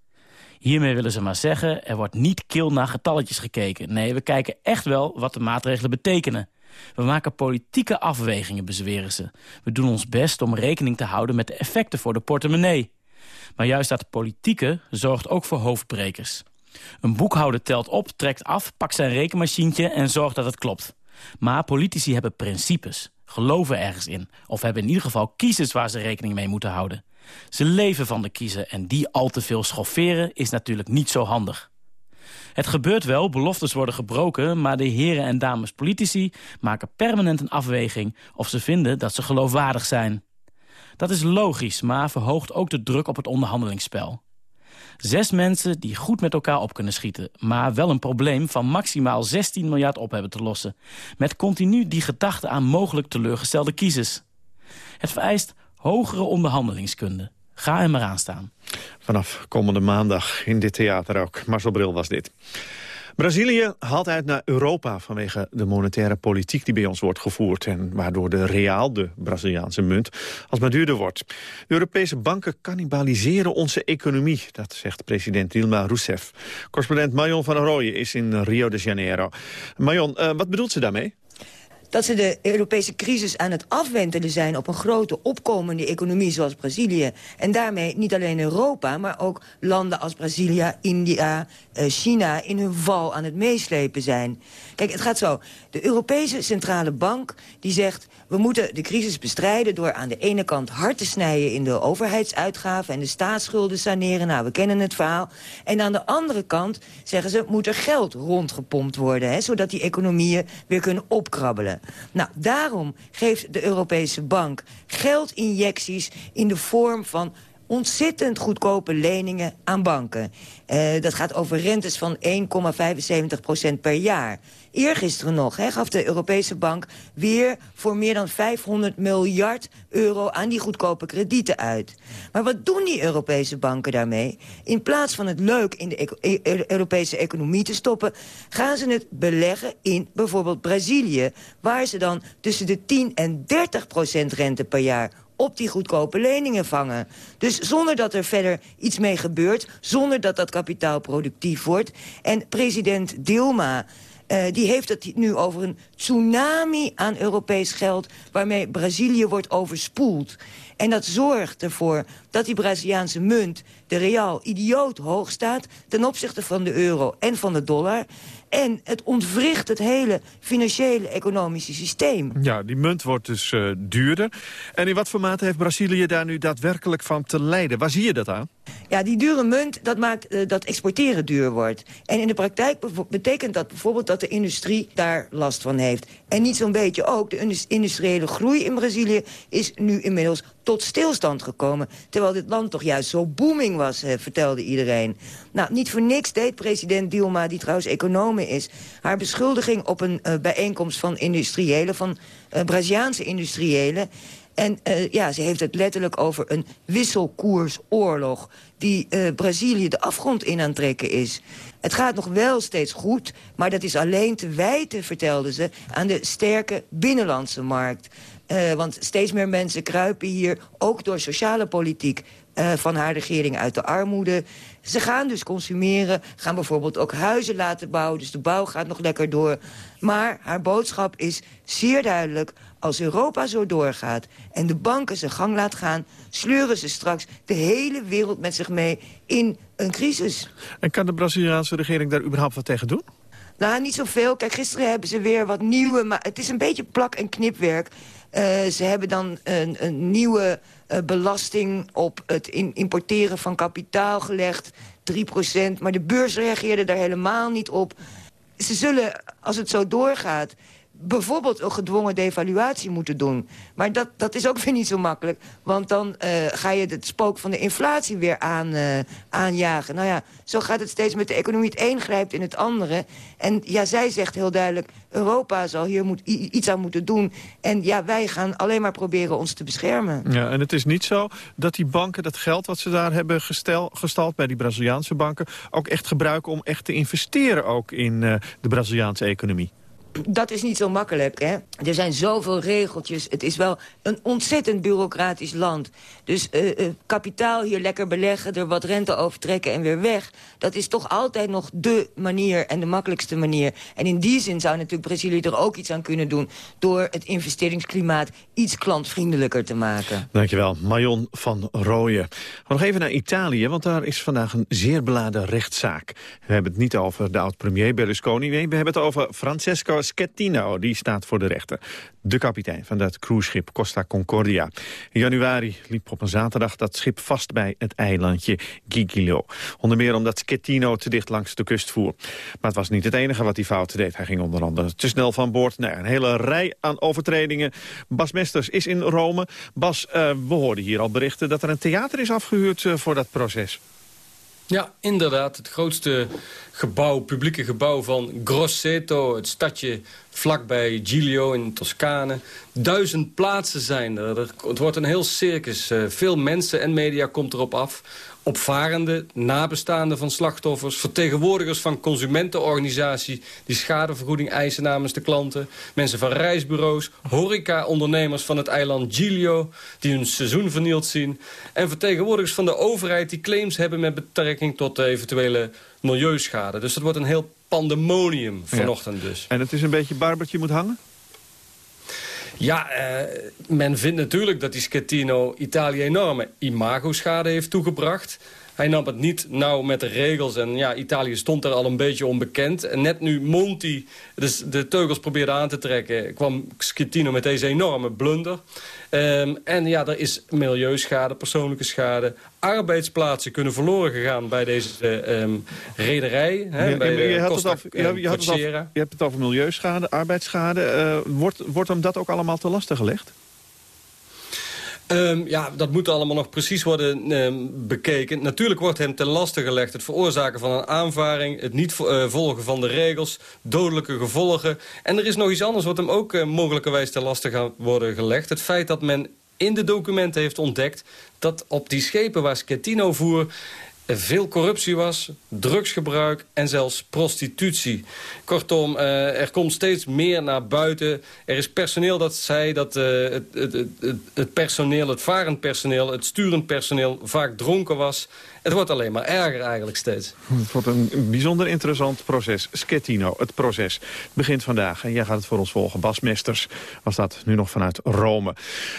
Hiermee willen ze maar zeggen, er wordt niet kil naar getalletjes gekeken. Nee, we kijken echt wel wat de maatregelen betekenen. We maken politieke afwegingen, bezweren ze. We doen ons best om rekening te houden met de effecten voor de portemonnee. Maar juist dat politieke zorgt ook voor hoofdbrekers. Een boekhouder telt op, trekt af, pakt zijn rekenmachientje en zorgt dat het klopt. Maar politici hebben principes, geloven ergens in... of hebben in ieder geval kiezers waar ze rekening mee moeten houden. Ze leven van de kiezer en die al te veel schofferen is natuurlijk niet zo handig. Het gebeurt wel, beloftes worden gebroken... maar de heren en dames politici maken permanent een afweging... of ze vinden dat ze geloofwaardig zijn. Dat is logisch, maar verhoogt ook de druk op het onderhandelingsspel. Zes mensen die goed met elkaar op kunnen schieten... maar wel een probleem van maximaal 16 miljard op hebben te lossen. Met continu die gedachte aan mogelijk teleurgestelde kiezers. Het vereist hogere onderhandelingskunde. Ga er maar aan staan. Vanaf komende maandag in dit theater ook. Marcel Bril was dit. Brazilië haalt uit naar Europa vanwege de monetaire politiek die bij ons wordt gevoerd... en waardoor de reaal, de Braziliaanse munt, alsmaar duurder wordt. Europese banken cannibaliseren onze economie, dat zegt president Dilma Rousseff. Correspondent Marion van Rooyen is in Rio de Janeiro. Marion, uh, wat bedoelt ze daarmee? Dat ze de Europese crisis aan het afwentelen zijn... op een grote opkomende economie zoals Brazilië. En daarmee niet alleen Europa, maar ook landen als Brazilië, India, eh, China... in hun val aan het meeslepen zijn. Kijk, het gaat zo. De Europese Centrale Bank die zegt... we moeten de crisis bestrijden door aan de ene kant hard te snijden... in de overheidsuitgaven en de staatsschulden saneren. Nou, we kennen het verhaal. En aan de andere kant, zeggen ze, moet er geld rondgepompt worden... Hè, zodat die economieën weer kunnen opkrabbelen. Nou, daarom geeft de Europese Bank geldinjecties in de vorm van ontzettend goedkope leningen aan banken. Uh, dat gaat over rentes van 1,75% per jaar. Eergisteren nog gaf de Europese Bank weer voor meer dan 500 miljard euro aan die goedkope kredieten uit. Maar wat doen die Europese banken daarmee? In plaats van het leuk in de e-, e-, Europese economie te stoppen... gaan ze het beleggen in bijvoorbeeld Brazilië... waar ze dan tussen de 10 en 30 procent rente per jaar op die goedkope leningen vangen. Dus zonder dat er verder iets mee gebeurt... zonder dat dat kapitaal productief wordt. En president Dilma... Uh, die heeft het nu over een tsunami aan Europees geld... waarmee Brazilië wordt overspoeld. En dat zorgt ervoor dat die Braziliaanse munt, de real, idioot hoog staat... ten opzichte van de euro en van de dollar. En het ontwricht het hele financiële economische systeem. Ja, die munt wordt dus uh, duurder. En in wat voor mate heeft Brazilië daar nu daadwerkelijk van te lijden? Waar zie je dat aan? Ja, die dure munt, dat maakt uh, dat exporteren duur wordt. En in de praktijk betekent dat bijvoorbeeld dat de industrie daar last van heeft. En niet zo'n beetje ook, de industriële groei in Brazilië is nu inmiddels tot stilstand gekomen. Terwijl dit land toch juist zo booming was, eh, vertelde iedereen. Nou, niet voor niks deed president Dilma, die trouwens econoom is... haar beschuldiging op een uh, bijeenkomst van industriëlen... van uh, Braziliaanse industriëlen... En uh, ja, ze heeft het letterlijk over een wisselkoersoorlog... die uh, Brazilië de afgrond in aan trekken is. Het gaat nog wel steeds goed, maar dat is alleen te wijten, vertelde ze... aan de sterke binnenlandse markt. Uh, want steeds meer mensen kruipen hier, ook door sociale politiek... Van haar regering uit de armoede. Ze gaan dus consumeren, gaan bijvoorbeeld ook huizen laten bouwen... dus de bouw gaat nog lekker door. Maar haar boodschap is zeer duidelijk... als Europa zo doorgaat en de banken zijn gang laat gaan... sleuren ze straks de hele wereld met zich mee in een crisis. En kan de Braziliaanse regering daar überhaupt wat tegen doen? Nou, niet zoveel. Kijk, gisteren hebben ze weer wat nieuwe... maar het is een beetje plak- en knipwerk... Uh, ze hebben dan een, een nieuwe uh, belasting op het in importeren van kapitaal gelegd. 3% Maar de beurs reageerde daar helemaal niet op. ze zullen, als het zo doorgaat bijvoorbeeld een gedwongen devaluatie moeten doen. Maar dat, dat is ook weer niet zo makkelijk. Want dan uh, ga je het spook van de inflatie weer aan, uh, aanjagen. Nou ja, zo gaat het steeds met de economie. Het een grijpt in het andere. En ja, zij zegt heel duidelijk... Europa zal hier moet, iets aan moeten doen. En ja, wij gaan alleen maar proberen ons te beschermen. Ja, en het is niet zo dat die banken dat geld wat ze daar hebben gestel, gestald... bij die Braziliaanse banken, ook echt gebruiken om echt te investeren... ook in uh, de Braziliaanse economie dat is niet zo makkelijk, hè. Er zijn zoveel regeltjes. Het is wel een ontzettend bureaucratisch land. Dus uh, uh, kapitaal hier lekker beleggen, er wat rente overtrekken en weer weg. Dat is toch altijd nog de manier en de makkelijkste manier. En in die zin zou natuurlijk Brazilië er ook iets aan kunnen doen... door het investeringsklimaat iets klantvriendelijker te maken. Dankjewel, Marion van Rooyen. Nog even naar Italië, want daar is vandaag een zeer beladen rechtszaak. We hebben het niet over de oud-premier Berlusconi, we hebben het over Francesco Schettino, die staat voor de rechter. De kapitein van dat cruiseschip Costa Concordia. In januari liep op een zaterdag dat schip vast bij het eilandje Gigilo. Onder meer omdat Schettino te dicht langs de kust voer. Maar het was niet het enige wat hij fout deed. Hij ging onder andere te snel van boord. Nou, een hele rij aan overtredingen. Bas Mesters is in Rome. Bas, uh, we hoorden hier al berichten dat er een theater is afgehuurd uh, voor dat proces. Ja, inderdaad. Het grootste gebouw, publieke gebouw van Grosseto, het stadje vlakbij Giglio in Toscane. Duizend plaatsen zijn er. Het wordt een heel circus. Eh, veel mensen en media komt erop af opvarenden, nabestaanden van slachtoffers... vertegenwoordigers van consumentenorganisaties... die schadevergoeding eisen namens de klanten... mensen van reisbureaus, horeca-ondernemers van het eiland Giglio... die hun seizoen vernield zien... en vertegenwoordigers van de overheid die claims hebben... met betrekking tot de eventuele milieuschade. Dus dat wordt een heel pandemonium vanochtend dus. En het is een beetje barbertje moet hangen? Ja, eh, men vindt natuurlijk dat die Schettino Italië enorme imagoschade heeft toegebracht. Hij nam het niet nauw met de regels. En ja, Italië stond er al een beetje onbekend. En net nu Monti dus de teugels probeerde aan te trekken... kwam Schettino met deze enorme blunder. Um, en ja, er is milieuschade, persoonlijke schade. Arbeidsplaatsen kunnen verloren gegaan bij deze um, rederij. Hè, bij je, je, had het over, je, je, had het over, je hebt het over milieuschade, arbeidsschade. Uh, wordt, wordt hem dat ook allemaal te lastig gelegd? Um, ja, dat moet allemaal nog precies worden um, bekeken. Natuurlijk wordt hem ten laste gelegd het veroorzaken van een aanvaring... het niet uh, volgen van de regels, dodelijke gevolgen. En er is nog iets anders wat hem ook uh, mogelijkerwijs ten laste gaat worden gelegd. Het feit dat men in de documenten heeft ontdekt... dat op die schepen waar Schettino voer er veel corruptie was, drugsgebruik en zelfs prostitutie. Kortom, uh, er komt steeds meer naar buiten. Er is personeel dat zei dat het, het, het, het, personeel, het varend personeel, het sturend personeel vaak dronken was. Het wordt alleen maar erger eigenlijk steeds. Het wordt een bijzonder interessant proces. Schettino, het proces, begint vandaag. En jij gaat het voor ons volgen. Bas Mesters was dat nu nog vanuit Rome.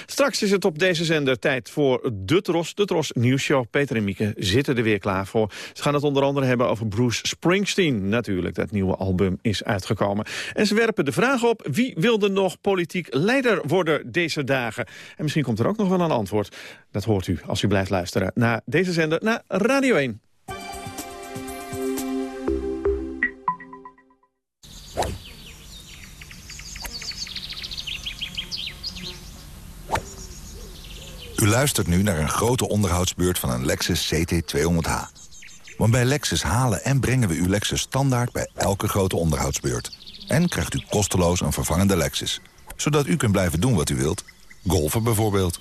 Straks is het op deze zender tijd voor De Tros, De Tros Nieuwsshow. Peter en Mieke zitten er weer klaar voor. Ze gaan het onder andere hebben over Bruce Springsteen. Natuurlijk, dat nieuwe album is uitgekomen. En ze werpen de vraag op, wie wilde nog politiek leider worden deze dagen? En misschien komt er ook nog wel een antwoord. Dat hoort u als u blijft luisteren naar deze zender, naar Radio 1. U luistert nu naar een grote onderhoudsbeurt van een Lexus CT200H. Want bij Lexus halen en brengen we uw Lexus standaard bij elke grote onderhoudsbeurt. En krijgt u kosteloos een vervangende Lexus. Zodat u kunt blijven doen wat u wilt. Golfen bijvoorbeeld.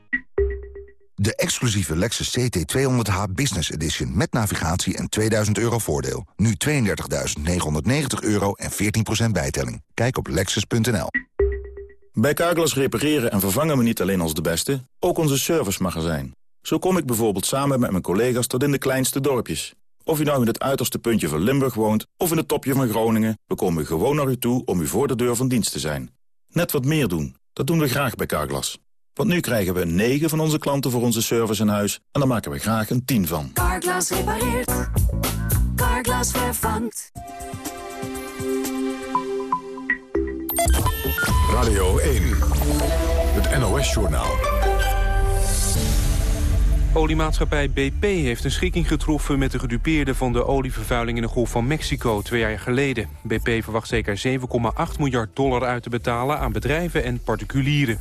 De exclusieve Lexus CT200H Business Edition met navigatie en 2000 euro voordeel. Nu 32.990 euro en 14% bijtelling. Kijk op lexus.nl. Bij Carglass repareren en vervangen we niet alleen als de beste, ook onze servicemagazijn. Zo kom ik bijvoorbeeld samen met mijn collega's tot in de kleinste dorpjes. Of u nou in het uiterste puntje van Limburg woont of in het topje van Groningen... we komen gewoon naar u toe om u voor de deur van dienst te zijn. Net wat meer doen, dat doen we graag bij Carglass. Want nu krijgen we 9 van onze klanten voor onze service in huis... en daar maken we graag een 10 van. Carglass repareert. Carglass vervangt. Radio 1, het NOS-journaal. Oliemaatschappij BP heeft een schikking getroffen met de gedupeerden van de olievervuiling in de Golf van Mexico twee jaar geleden. BP verwacht zeker 7,8 miljard dollar uit te betalen aan bedrijven en particulieren.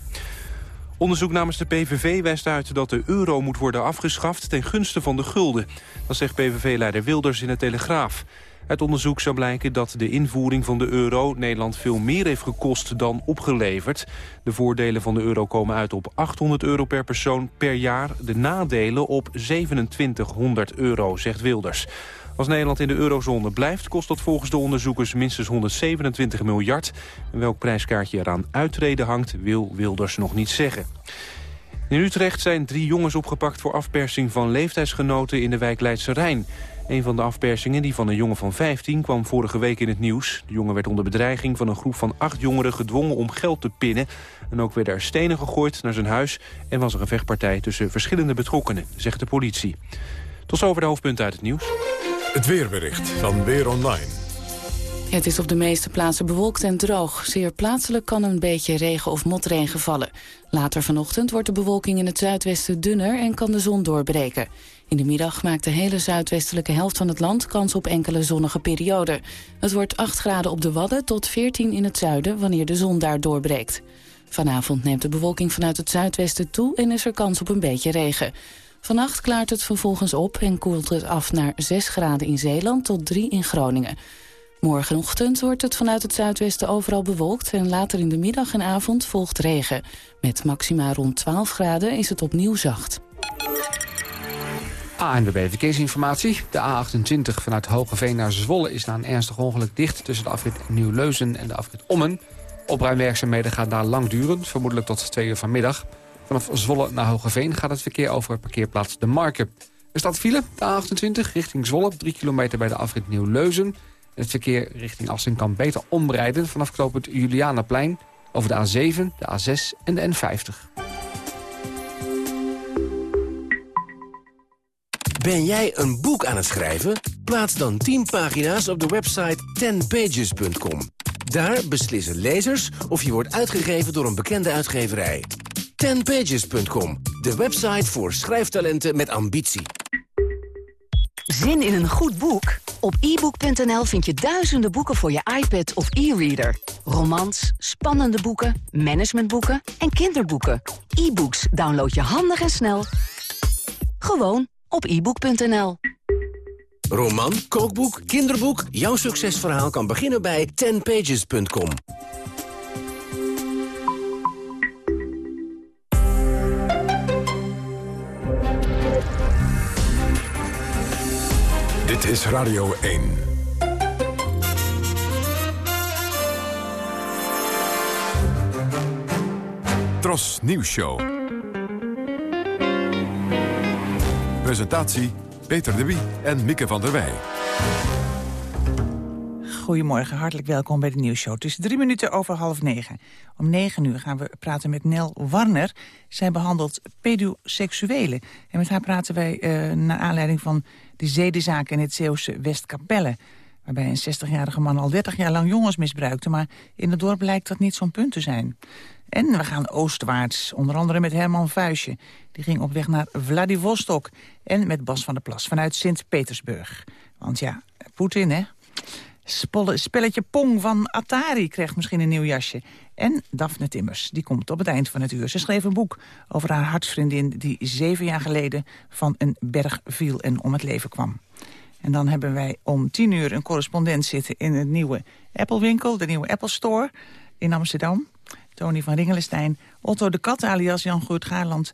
Onderzoek namens de PVV wijst uit dat de euro moet worden afgeschaft ten gunste van de gulden. Dat zegt PVV-leider Wilders in de Telegraaf. Uit onderzoek zou blijken dat de invoering van de euro Nederland veel meer heeft gekost dan opgeleverd. De voordelen van de euro komen uit op 800 euro per persoon per jaar. De nadelen op 2700 euro, zegt Wilders. Als Nederland in de eurozone blijft, kost dat volgens de onderzoekers minstens 127 miljard. En welk prijskaartje eraan uitreden hangt, wil Wilders nog niet zeggen. In Utrecht zijn drie jongens opgepakt voor afpersing van leeftijdsgenoten in de wijk Leidse Rijn. Een van de afpersingen, die van een jongen van 15, kwam vorige week in het nieuws. De jongen werd onder bedreiging van een groep van acht jongeren gedwongen om geld te pinnen. En ook werden er stenen gegooid naar zijn huis en was er een vechtpartij tussen verschillende betrokkenen, zegt de politie. Tot zover de hoofdpunten uit het nieuws. Het weerbericht van Weer Online. Het is op de meeste plaatsen bewolkt en droog. Zeer plaatselijk kan een beetje regen of motregen vallen. Later vanochtend wordt de bewolking in het zuidwesten dunner en kan de zon doorbreken. In de middag maakt de hele zuidwestelijke helft van het land kans op enkele zonnige perioden. Het wordt 8 graden op de Wadden tot 14 in het zuiden wanneer de zon daar doorbreekt. Vanavond neemt de bewolking vanuit het zuidwesten toe en is er kans op een beetje regen. Vannacht klaart het vervolgens op en koelt het af naar 6 graden in Zeeland tot 3 in Groningen. Morgenochtend wordt het vanuit het zuidwesten overal bewolkt... en later in de middag en avond volgt regen. Met maxima rond 12 graden is het opnieuw zacht. ANWB Verkeersinformatie. De A28 vanuit Hogeveen naar Zwolle is na een ernstig ongeluk dicht... tussen de afrit Nieuw-Leuzen en de afrit Ommen. Opruimwerkzaamheden gaan daar lang duren, vermoedelijk tot 2 uur vanmiddag. Vanaf Zwolle naar Hogeveen gaat het verkeer over parkeerplaats De Marken. Er staat file, de A28, richting Zwolle, 3 kilometer bij de afrit Nieuw-Leuzen. Het verkeer richting Assen kan beter omrijden vanaf knooppunt Julianaplein... over de A7, de A6 en de N50. Ben jij een boek aan het schrijven? Plaats dan 10 pagina's op de website 10pages.com. Daar beslissen lezers of je wordt uitgegeven door een bekende uitgeverij. 10pages.com, de website voor schrijftalenten met ambitie. Zin in een goed boek? Op ebook.nl vind je duizenden boeken voor je iPad of e-reader. Romans, spannende boeken, managementboeken en kinderboeken. E-books download je handig en snel. Gewoon op ebook.nl. Roman, kookboek, kinderboek. Jouw succesverhaal kan beginnen bij 10pages.com. Dit is Radio 1. Tros Nieuws Show. Presentatie Peter de Wie en Mieke van der Wij. Goedemorgen, hartelijk welkom bij de nieuwsshow. Het is drie minuten over half negen. Om negen uur gaan we praten met Nel Warner. Zij behandelt pedoseksuelen. En met haar praten wij uh, naar aanleiding van de zedenzaak in het Zeeuwse Westkapelle. Waarbij een 60-jarige man al 30 jaar lang jongens misbruikte. Maar in het dorp blijkt dat niet zo'n punt te zijn. En we gaan oostwaarts, onder andere met Herman Vuijsje. Die ging op weg naar Vladivostok. En met Bas van der Plas vanuit Sint-Petersburg. Want ja, Poetin, hè? Spelletje Pong van Atari krijgt misschien een nieuw jasje. En Daphne Timmers, die komt op het eind van het uur. Ze schreef een boek over haar hartsvriendin... die zeven jaar geleden van een berg viel en om het leven kwam. En dan hebben wij om tien uur een correspondent zitten... in het nieuwe Apple-winkel, de nieuwe Apple Store in Amsterdam. Tony van Ringelestein. Otto de Kat, alias Jan Goert Gaarland,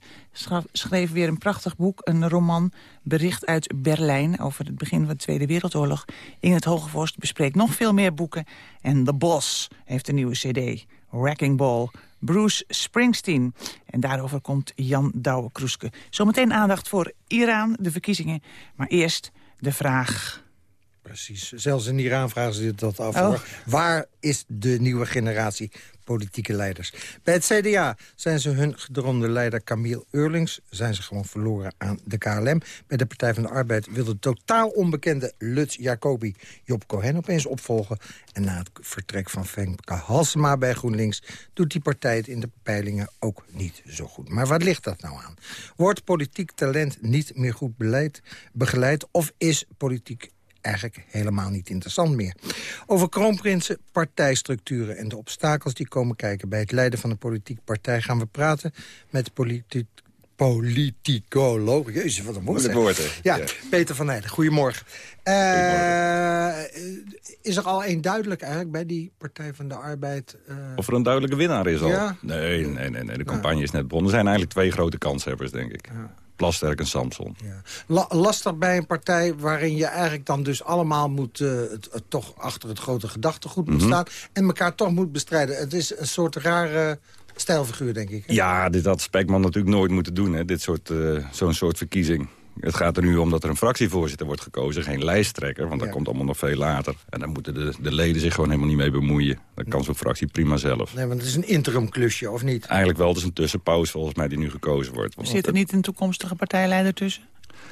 schreef weer een prachtig boek. Een roman, Bericht uit Berlijn, over het begin van de Tweede Wereldoorlog. In het Hogevorst bespreekt nog veel meer boeken. En The Boss heeft een nieuwe cd, Wrecking Ball. Bruce Springsteen. En daarover komt Jan Douwe-Kroeske. Zometeen aandacht voor Iran, de verkiezingen. Maar eerst de vraag... Precies. Zelfs in Iran vragen ze dat af. Oh. Waar is de nieuwe generatie politieke leiders? Bij het CDA zijn ze hun gedroomde leider Camille Eurlings... zijn ze gewoon verloren aan de KLM. Bij de Partij van de Arbeid wil de totaal onbekende Lutz Jacobi... Job Cohen opeens opvolgen. En na het vertrek van Femke Halsema bij GroenLinks... doet die partij het in de peilingen ook niet zo goed. Maar waar ligt dat nou aan? Wordt politiek talent niet meer goed beleid, begeleid... of is politiek eigenlijk helemaal niet interessant meer. Over kroonprinsen, partijstructuren en de obstakels die komen kijken... bij het leiden van een politieke partij gaan we praten met politiek politicoloog. Jezus, wat een. Moeilijk woord? Ja, Ja. Peter van Heijden, goedemorgen. Eh, is er al één duidelijk eigenlijk bij die Partij van de Arbeid? eh, Of er een duidelijke winnaar is al? Ja. Nee, nee, nee, nee, de campagne is net begonnen. Er zijn eigenlijk twee grote kanshebbers, denk ik. Plasterk en Samson. La- lastig bij een partij waarin je eigenlijk dan dus allemaal moet... eh, het, het toch achter het grote gedachtegoed moet Mhm. staan... en elkaar toch moet bestrijden. Het is een soort rare stijlfiguur, denk ik. hè? Ja, dit had Spekman natuurlijk nooit moeten doen, hè, dit soort, eh, zo'n soort verkiezing. Het gaat er nu om dat er een fractievoorzitter wordt gekozen, geen lijsttrekker. Want dat Ja. komt allemaal nog veel later. En daar moeten de, de leden zich gewoon helemaal niet mee bemoeien. Dat kan zo'n fractie prima zelf. Nee, want het is een interim klusje, of niet? Eigenlijk wel, het is een tussenpauze volgens mij die nu gekozen wordt. Want Zit er niet een toekomstige partijleider tussen?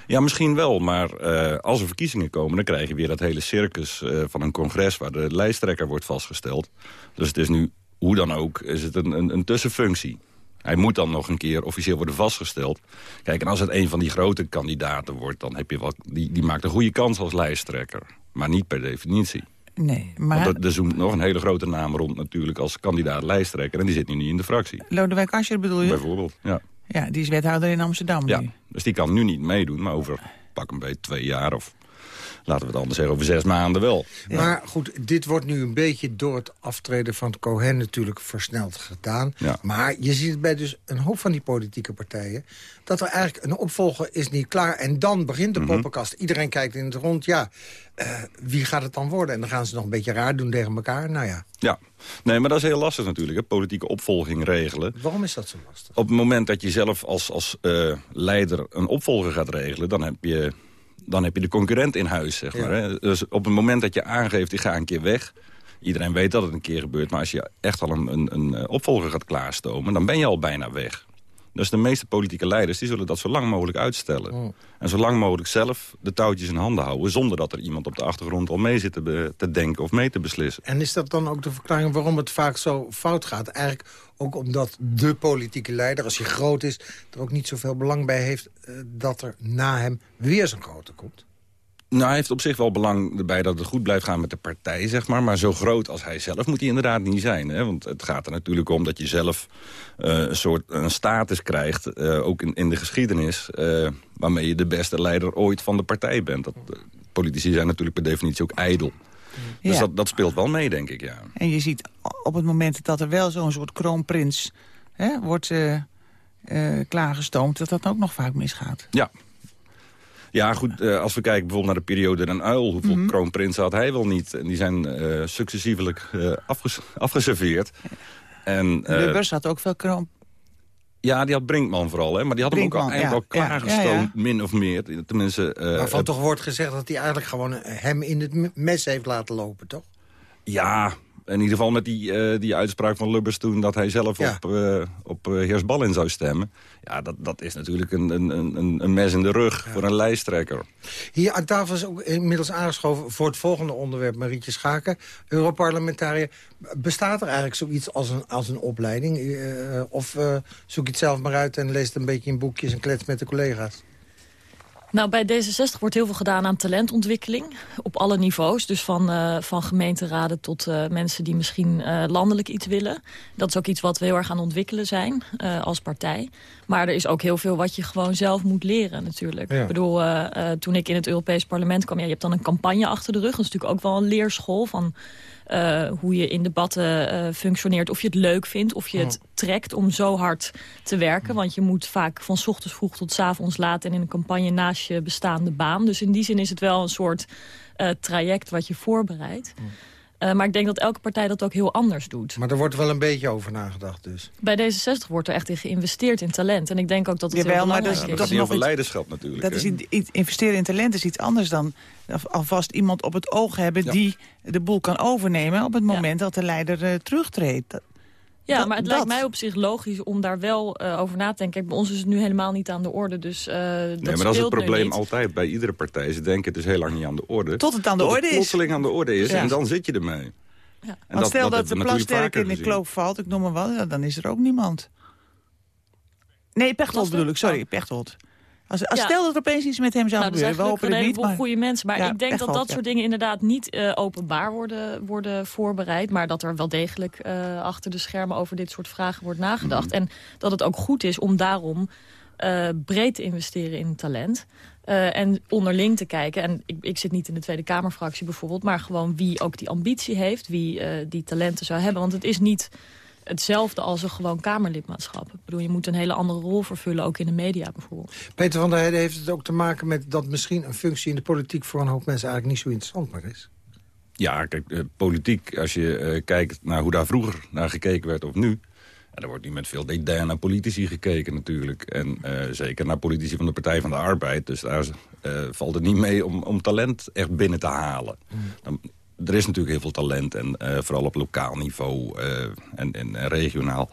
Ja, misschien wel, maar eh, als er verkiezingen komen... dan krijg je weer dat hele circus eh, van een congres... waar de lijsttrekker wordt vastgesteld. Dus het is nu, hoe dan ook, is het een, een, een tussenfunctie. Hij moet dan nog een keer officieel worden vastgesteld. Kijk, en als het een van die grote kandidaten wordt... dan heb je wat, die, die maakt een goede kans als lijsttrekker. Maar niet per definitie. Nee, maar Want er, er zoomt nog een hele grote naam rond natuurlijk als kandidaat lijsttrekker. En die zit nu niet in de fractie. Lodewijk Asscher bedoel je? Bijvoorbeeld, ja. Ja, die is wethouder in Amsterdam Ja, nu. dus die kan nu niet meedoen, maar over pak een beetje twee jaar of laten we het anders zeggen, over zes maanden wel. Maar goed, dit wordt nu een beetje door het aftreden van Cohen natuurlijk versneld gedaan. Ja. Maar je ziet het bij dus een hoop van die politieke partijen... dat er eigenlijk een opvolger is niet klaar. En dan begint de Mhm. poppenkast. Iedereen kijkt in het rond. Ja, eh, wie gaat het dan worden? En dan gaan ze nog een beetje raar doen tegen elkaar. Nou ja, Ja, nee, maar dat is heel lastig natuurlijk, hè? politieke opvolging regelen. waarom is dat zo lastig? Op het moment dat je zelf als, als eh, leider een opvolger gaat regelen... dan heb je, dan heb je de concurrent in huis, zeg maar. Hè? Dus op het moment dat je aangeeft, ik ga een keer weg... iedereen weet dat het een keer gebeurt... maar als je echt al een, een, een eh, opvolger gaat klaarstomen... dan ben je al bijna weg. Dus de meeste politieke leiders die zullen dat zo lang mogelijk uitstellen. En zo lang mogelijk zelf de touwtjes in handen houden... zonder dat er iemand op de achtergrond al mee zit te, te denken of mee te beslissen. En is dat dan ook de verklaring waarom het vaak zo fout gaat? Eigenlijk ook omdat de politieke leider, als hij groot is... er ook niet zoveel belang bij heeft eh, dat er na hem weer zo'n grote komt. Nou, hij heeft op zich wel belang erbij dat het goed blijft gaan met de partij, zeg maar. Maar zo groot als hij zelf moet hij inderdaad niet zijn. Hè? Want het gaat er natuurlijk om dat je zelf eh, een soort een status krijgt, eh, ook in, in de geschiedenis... eh, waarmee je de beste leider ooit van de partij bent. Dat, politici zijn natuurlijk per definitie ook ijdel. Dus dat, dat speelt wel mee, denk ik, ja. En je ziet op het moment dat er wel zo'n soort kroonprins hè, wordt klaargestoomd... dat dat ook nog vaak misgaat. Ja. Ja, goed, eh, als we kijken bijvoorbeeld naar de periode Den Uil... hoeveel Mhm. kroonprinsen had hij wel niet? En die zijn eh, successievelijk eh, afges afgeserveerd. En, eh, Lubbers had ook veel kroon... Ja, die had Brinkman vooral, hè? maar die had hem ook eigenlijk ja, al klaargestoomd, ja, ja. min of meer. Tenminste, eh, Waarvan het- toch wordt gezegd dat hij eigenlijk gewoon hem in het mes heeft laten lopen, toch? ja, in ieder geval met die, eh, die uitspraak van Lubbers toen... dat hij zelf Ja. op, eh op eh, Heers Ballin zou stemmen. Ja, dat, dat is natuurlijk een, een, een, een mes in de rug voor een lijsttrekker. Hier aan tafel is ook inmiddels aangeschoven voor het volgende onderwerp Marietje Schaken, Europarlementariër. Bestaat er eigenlijk zoiets als een, als een opleiding? Of zoek je het zelf maar uit en lees het een beetje in boekjes en klets met de collega's? Nou, bij D66 wordt heel veel gedaan aan talentontwikkeling. Op alle niveaus. Dus van, eh, van gemeenteraden tot eh, mensen die misschien eh, landelijk iets willen. Dat is ook iets wat we heel erg aan ontwikkelen zijn als partij. Maar er is ook heel veel wat je gewoon zelf moet leren natuurlijk. Ja. Ik bedoel, toen ik in het Europees parlement kwam... Ja, je hebt dan een campagne achter de rug. Dat is natuurlijk ook wel een leerschool van... eh, hoe je in debatten eh, functioneert. Of je het leuk vindt, of je het trekt om zo hard te werken. Want je moet vaak van 's ochtends vroeg tot 's avonds laat... en in een campagne naast je bestaande baan. Dus in die zin is het wel een soort eh, traject wat je voorbereidt. Eh, maar ik denk dat elke partij dat ook heel anders doet. Maar er wordt wel een beetje over nagedacht dus. Bij D66 wordt er echt in geïnvesteerd in talent. En ik denk ook dat het Jawel, heel maar belangrijk dat is. dat is nog iets- leiderschap natuurlijk. Dat is iets- investeren in talent is iets anders dan alvast iemand op het oog hebben... Ja. die de boel kan overnemen op het moment dat de leider eh, terugtreedt. Dat- Ja, dat- maar het lijkt mij op zich logisch om daar wel eh, over na te denken. Kijk, bij ons is het nu helemaal niet aan de orde, dus eh dat Nee, maar dat is het probleem altijd bij iedere partij. Ze denken het is heel lang niet aan de orde. Tot het aan de orde is. plotseling aan de orde is Ja. en dan zit je ermee. En Want stel dat, de plasterk in de kloof valt, ik noem maar wat, ja, dan is er ook niemand. Nee, Pechtold bedoel ik, sorry, Pechtold. Als, als Ja. Stel dat er opeens iets met hem zou Nou, zijn gebeuren, een het niet. Maar... goede mensen. Maar Ja, ik denk dat dat ja. soort dingen inderdaad niet eh, openbaar worden, worden voorbereid. Maar dat er wel degelijk eh, achter de schermen over dit soort vragen wordt nagedacht. Mhm. En dat het ook goed is om daarom eh, breed te investeren in talent. En onderling te kijken. En ik, ik zit niet in de Tweede Kamerfractie bijvoorbeeld. Maar gewoon wie ook die ambitie heeft. Wie die talenten zou hebben. Want het is niet hetzelfde als een gewoon Kamerlidmaatschap. Ik bedoel, je moet een hele andere rol vervullen. Ook in de media bijvoorbeeld. Peter van der Heijden heeft het ook te maken met dat misschien een functie in de politiek... voor een hoop mensen eigenlijk niet zo interessant meer is. Ja, kijk, eh, politiek, als je eh, kijkt naar hoe daar vroeger naar gekeken werd of nu... En er wordt nu met veel dédain naar politici gekeken natuurlijk. En eh, zeker naar politici van de Partij van de Arbeid. Dus daar eh, valt het niet mee om, om talent echt binnen te halen. Dan, er is natuurlijk heel veel talent. En eh, vooral op lokaal niveau eh, en, en, regionaal.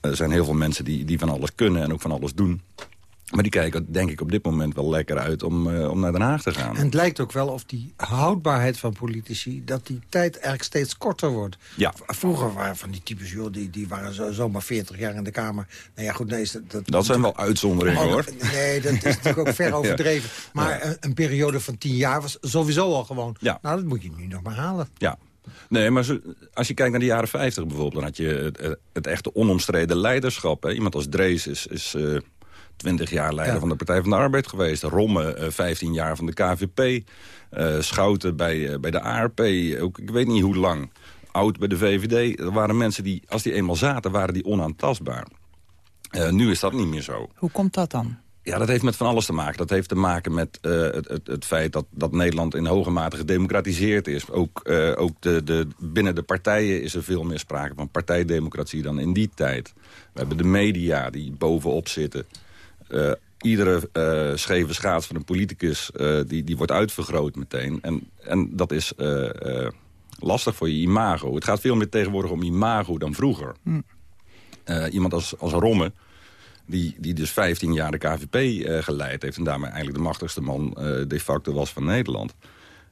Er zijn heel veel mensen die, die van alles kunnen en ook van alles doen. Maar die kijken denk ik op dit moment wel lekker uit om, eh, om naar Den Haag te gaan. En het lijkt ook wel of die houdbaarheid van politici... dat die tijd eigenlijk steeds korter wordt. Ja. Vroeger waren van die types, joh, die, die waren zo, zomaar 40 jaar in de Kamer. Nou ja, goed, nee, dat, dat, Dat zijn wel uitzonderingen Oh, hoor. Nee, dat is natuurlijk ook ver Ja. overdreven. Maar Ja. een, een periode van 10 jaar was sowieso al gewoon... Ja. Nou, dat moet je nu nog maar halen. Ja. Nee, maar zo- als je kijkt naar de jaren 50 bijvoorbeeld... dan had je het, het echte onomstreden leiderschap. Hè. Iemand als Drees is, is eh 20 jaar leider Ja. van de Partij van de Arbeid geweest. Romme, eh 15 jaar van de KVP. eh, Schouten bij, eh, bij de ARP. Ook, ik weet niet hoe lang. Oud bij de VVD. Er waren mensen die, als die eenmaal zaten, waren die onaantastbaar. Eh, nu is dat niet meer zo. Hoe komt dat dan? Ja, dat heeft met van alles te maken. Dat heeft te maken met eh, het, het, het feit dat, dat Nederland in hoge mate gedemocratiseerd is. Ook, eh, ook de, de, binnen de partijen is er veel meer sprake van partijdemocratie dan in die tijd. We hebben de media die bovenop zitten. Eh, iedere eh, scheve schaats van een politicus eh, die, die wordt uitvergroot meteen. En, en dat is eh, eh, lastig voor je imago. Het gaat veel meer tegenwoordig om imago dan vroeger. Hm. Eh, iemand als, als Romme, die, die dus 15 jaar de KVP eh, geleid heeft... en daarmee eigenlijk de machtigste man eh, de facto was van Nederland...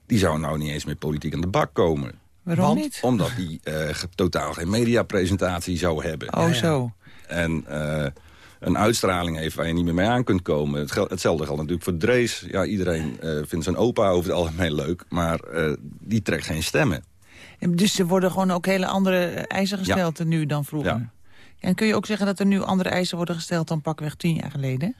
die zou nou niet eens meer politiek aan de bak komen. Waarom Want, niet? Omdat die eh, ge- totaal geen mediapresentatie zou hebben. Oh, zo. En eh, een uitstraling heeft waar je niet meer mee aan kunt komen. Het hetzelfde geldt natuurlijk voor Drees. Ja, iedereen eh, vindt zijn opa over het algemeen leuk... maar eh, die trekt geen stemmen. En Dus er worden gewoon ook hele andere eisen gesteld nu dan vroeger. Ja. En kun je ook zeggen dat er nu andere eisen worden gesteld dan pakweg tien jaar geleden?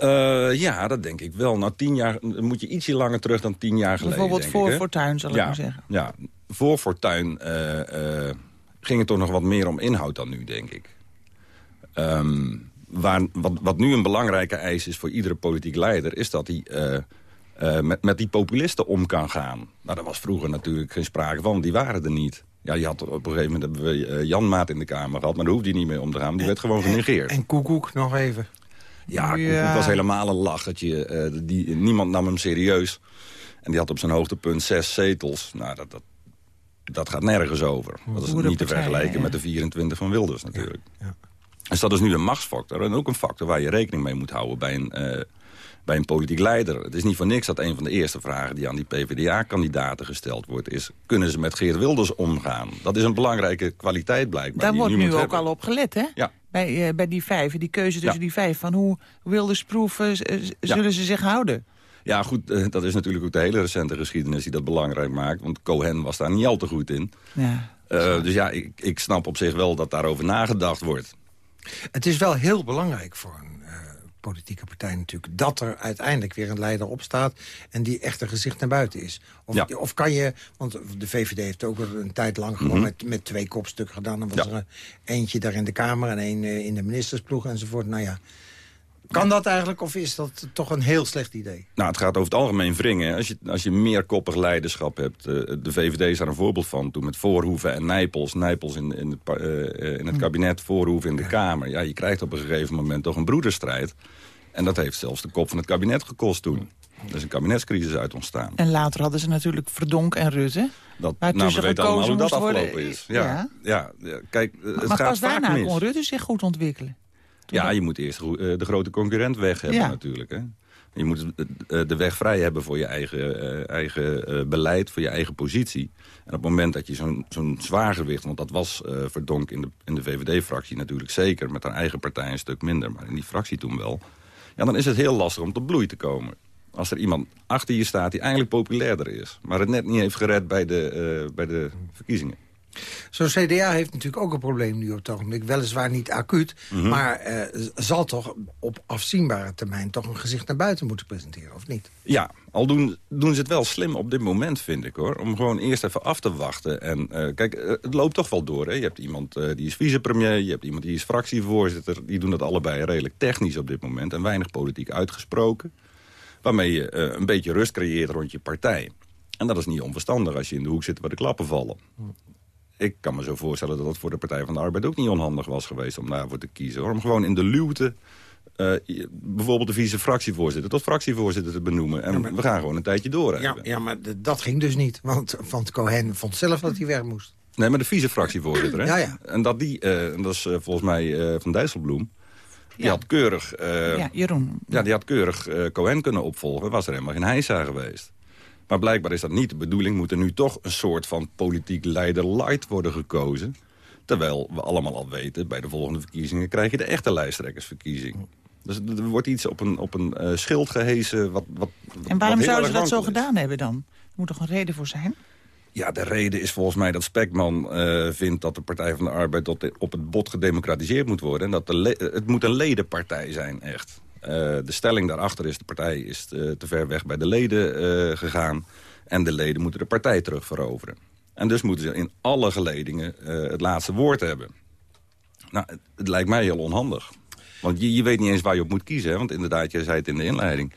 Eh, ja, dat denk ik wel. Nou, tien jaar moet je ietsje langer terug dan tien jaar geleden. Bijvoorbeeld voor ik, hè? Fortuyn, zal ik maar zeggen. Ja, voor Fortuyn eh, eh, ging het toch nog wat meer om inhoud dan nu, denk ik. Ehm, waar, wat, wat nu een belangrijke eis is voor iedere politiek leider... is dat hij eh, eh, met, met die populisten om kan gaan. Nou, daar was vroeger natuurlijk geen sprake van, want die waren er niet. Ja, je had, op een gegeven moment hebben we eh, Jan Maat in de Kamer gehad... maar daar hoefde hij niet mee om te gaan, die werd gewoon genegeerd. En Koekoek nog even. Ja, Ja. het was helemaal een lachertje. Die, niemand nam hem serieus. En die had op zijn hoogtepunt zes zetels. Nou, dat, dat, dat gaat nergens over. Dat is niet te vergelijken ja. met de 24 van Wilders natuurlijk. Dus dat is nu een machtsfactor. En ook een factor waar je rekening mee moet houden bij een, eh, bij een politiek leider. Het is niet voor niks dat een van de eerste vragen die aan die PvdA-kandidaten gesteld wordt... is, kunnen ze met Geert Wilders omgaan? Dat is een belangrijke kwaliteit blijkbaar. Daar die wordt nu ook hebben. al op gelet, hè? Ja. Bij, eh, bij die vijf, die keuze tussen Ja. die vijf. Van hoe wildersproeven zullen ze zich houden? Ja, goed, eh, dat is natuurlijk ook de hele recente geschiedenis die dat belangrijk maakt. Want Cohen was daar niet al te goed in. Ja. Eh, dus ja, ik, ik snap op zich wel dat daarover nagedacht wordt. Het is wel heel belangrijk voor een eh, politieke partij natuurlijk... dat er uiteindelijk weer een leider opstaat... en die echt een gezicht naar buiten is. Of, Ja. of kan je... Want de VVD heeft ook een tijd lang gewoon Mhm. met, met twee kopstukken gedaan. Dan was Ja. er een, eentje daar in de Kamer en één eh, in de ministersploeg enzovoort. Nou ja, Kan dat eigenlijk of is dat toch een heel slecht idee? Nou, het gaat over het algemeen wringen. Als je, als je meerkoppig leiderschap hebt... Uh, de VVD is daar een voorbeeld van. Toen met Voorhoeven en Nijpels. Nijpels in, in, het, uh, in het kabinet, Voorhoeven in de Kamer. Ja, je krijgt op een gegeven moment toch een broederstrijd. En dat heeft zelfs de kop van het kabinet gekost toen. Er is een kabinetscrisis uit ontstaan. En later hadden ze natuurlijk Verdonk en Rutte. Dat, nou, we weten allemaal hoe dat afgelopen worden. is. Ja, ja. ja, kijk, het maar gaat pas daarna mis. kon Rutte zich goed ontwikkelen. Ja, je moet eerst de grote concurrent weg hebben Ja. natuurlijk. Hè. Je moet eh, de weg vrij hebben voor je eigen, eh, eigen eh, beleid, voor je eigen positie. En op het moment dat je zo'n zo'n zwaargewicht... want dat was eh, Verdonk in de, in de VVD-fractie natuurlijk zeker... met haar eigen partij een stuk minder, maar in die fractie toen wel... ja, dan is het heel lastig om tot bloei te komen. Als er iemand achter je staat die eigenlijk populairder is... maar het net niet heeft gered bij de, eh, bij de verkiezingen. Zo'n CDA heeft natuurlijk ook een probleem nu op het ogenblik. Weliswaar niet acuut, Mhm. maar eh, zal toch op afzienbare termijn... toch een gezicht naar buiten moeten presenteren, of niet? Ja, al doen, doen ze het wel slim op dit moment, vind ik, hoor. Om gewoon eerst even af te wachten. En eh, kijk, eh, het loopt toch wel door, hè. Je hebt iemand die is vicepremier, je hebt iemand die is fractievoorzitter. Die doen dat allebei redelijk technisch op dit moment. En weinig politiek uitgesproken. Waarmee je een beetje rust creëert rond je partij. En dat is niet onverstandig als je in de hoek zit waar de klappen vallen. Ik kan me zo voorstellen dat dat voor de Partij van de Arbeid ook niet onhandig was geweest om daarvoor te kiezen. Hoor. Om gewoon in de luwte eh, bijvoorbeeld de vice-fractievoorzitter tot fractievoorzitter te benoemen. En we gaan gewoon een tijdje door. Ja, ja maar dat ging dus niet. Want, want Cohen vond zelf dat hij weg moest. Nee, maar de vice-fractievoorzitter, hè? Ja, ja. En dat die, eh, en dat is eh, volgens mij eh, Van Dijsselbloem... Die Ja. had keurig, eh, ja, Jeroen. ja, die had keurig eh, Cohen kunnen opvolgen. Was er helemaal geen heisa geweest. Maar blijkbaar is dat niet de bedoeling. Moet er nu toch een soort van politiek leider light worden gekozen. Terwijl we allemaal al weten, bij de volgende verkiezingen... krijg je de echte lijsttrekkersverkiezing. Dus er wordt iets op een, op een eh, schild gehesen. Wat, wat, En waarom wat zouden ze dat zo is. gedaan hebben dan? Er moet toch een reden voor zijn? Ja, de reden is volgens mij dat Spekman eh, vindt dat de Partij van de Arbeid tot op het bot gedemocratiseerd moet worden. En dat de le- het moet een ledenpartij zijn, echt. Eh, de stelling daarachter is, de partij is eh, te ver weg bij de leden eh, gegaan. En de leden moeten de partij terugveroveren. En dus moeten ze in alle geledingen het laatste woord hebben. Nou, het, lijkt mij heel onhandig. Want je, je weet niet eens waar je op moet kiezen. Want inderdaad, jij zei het in de inleiding.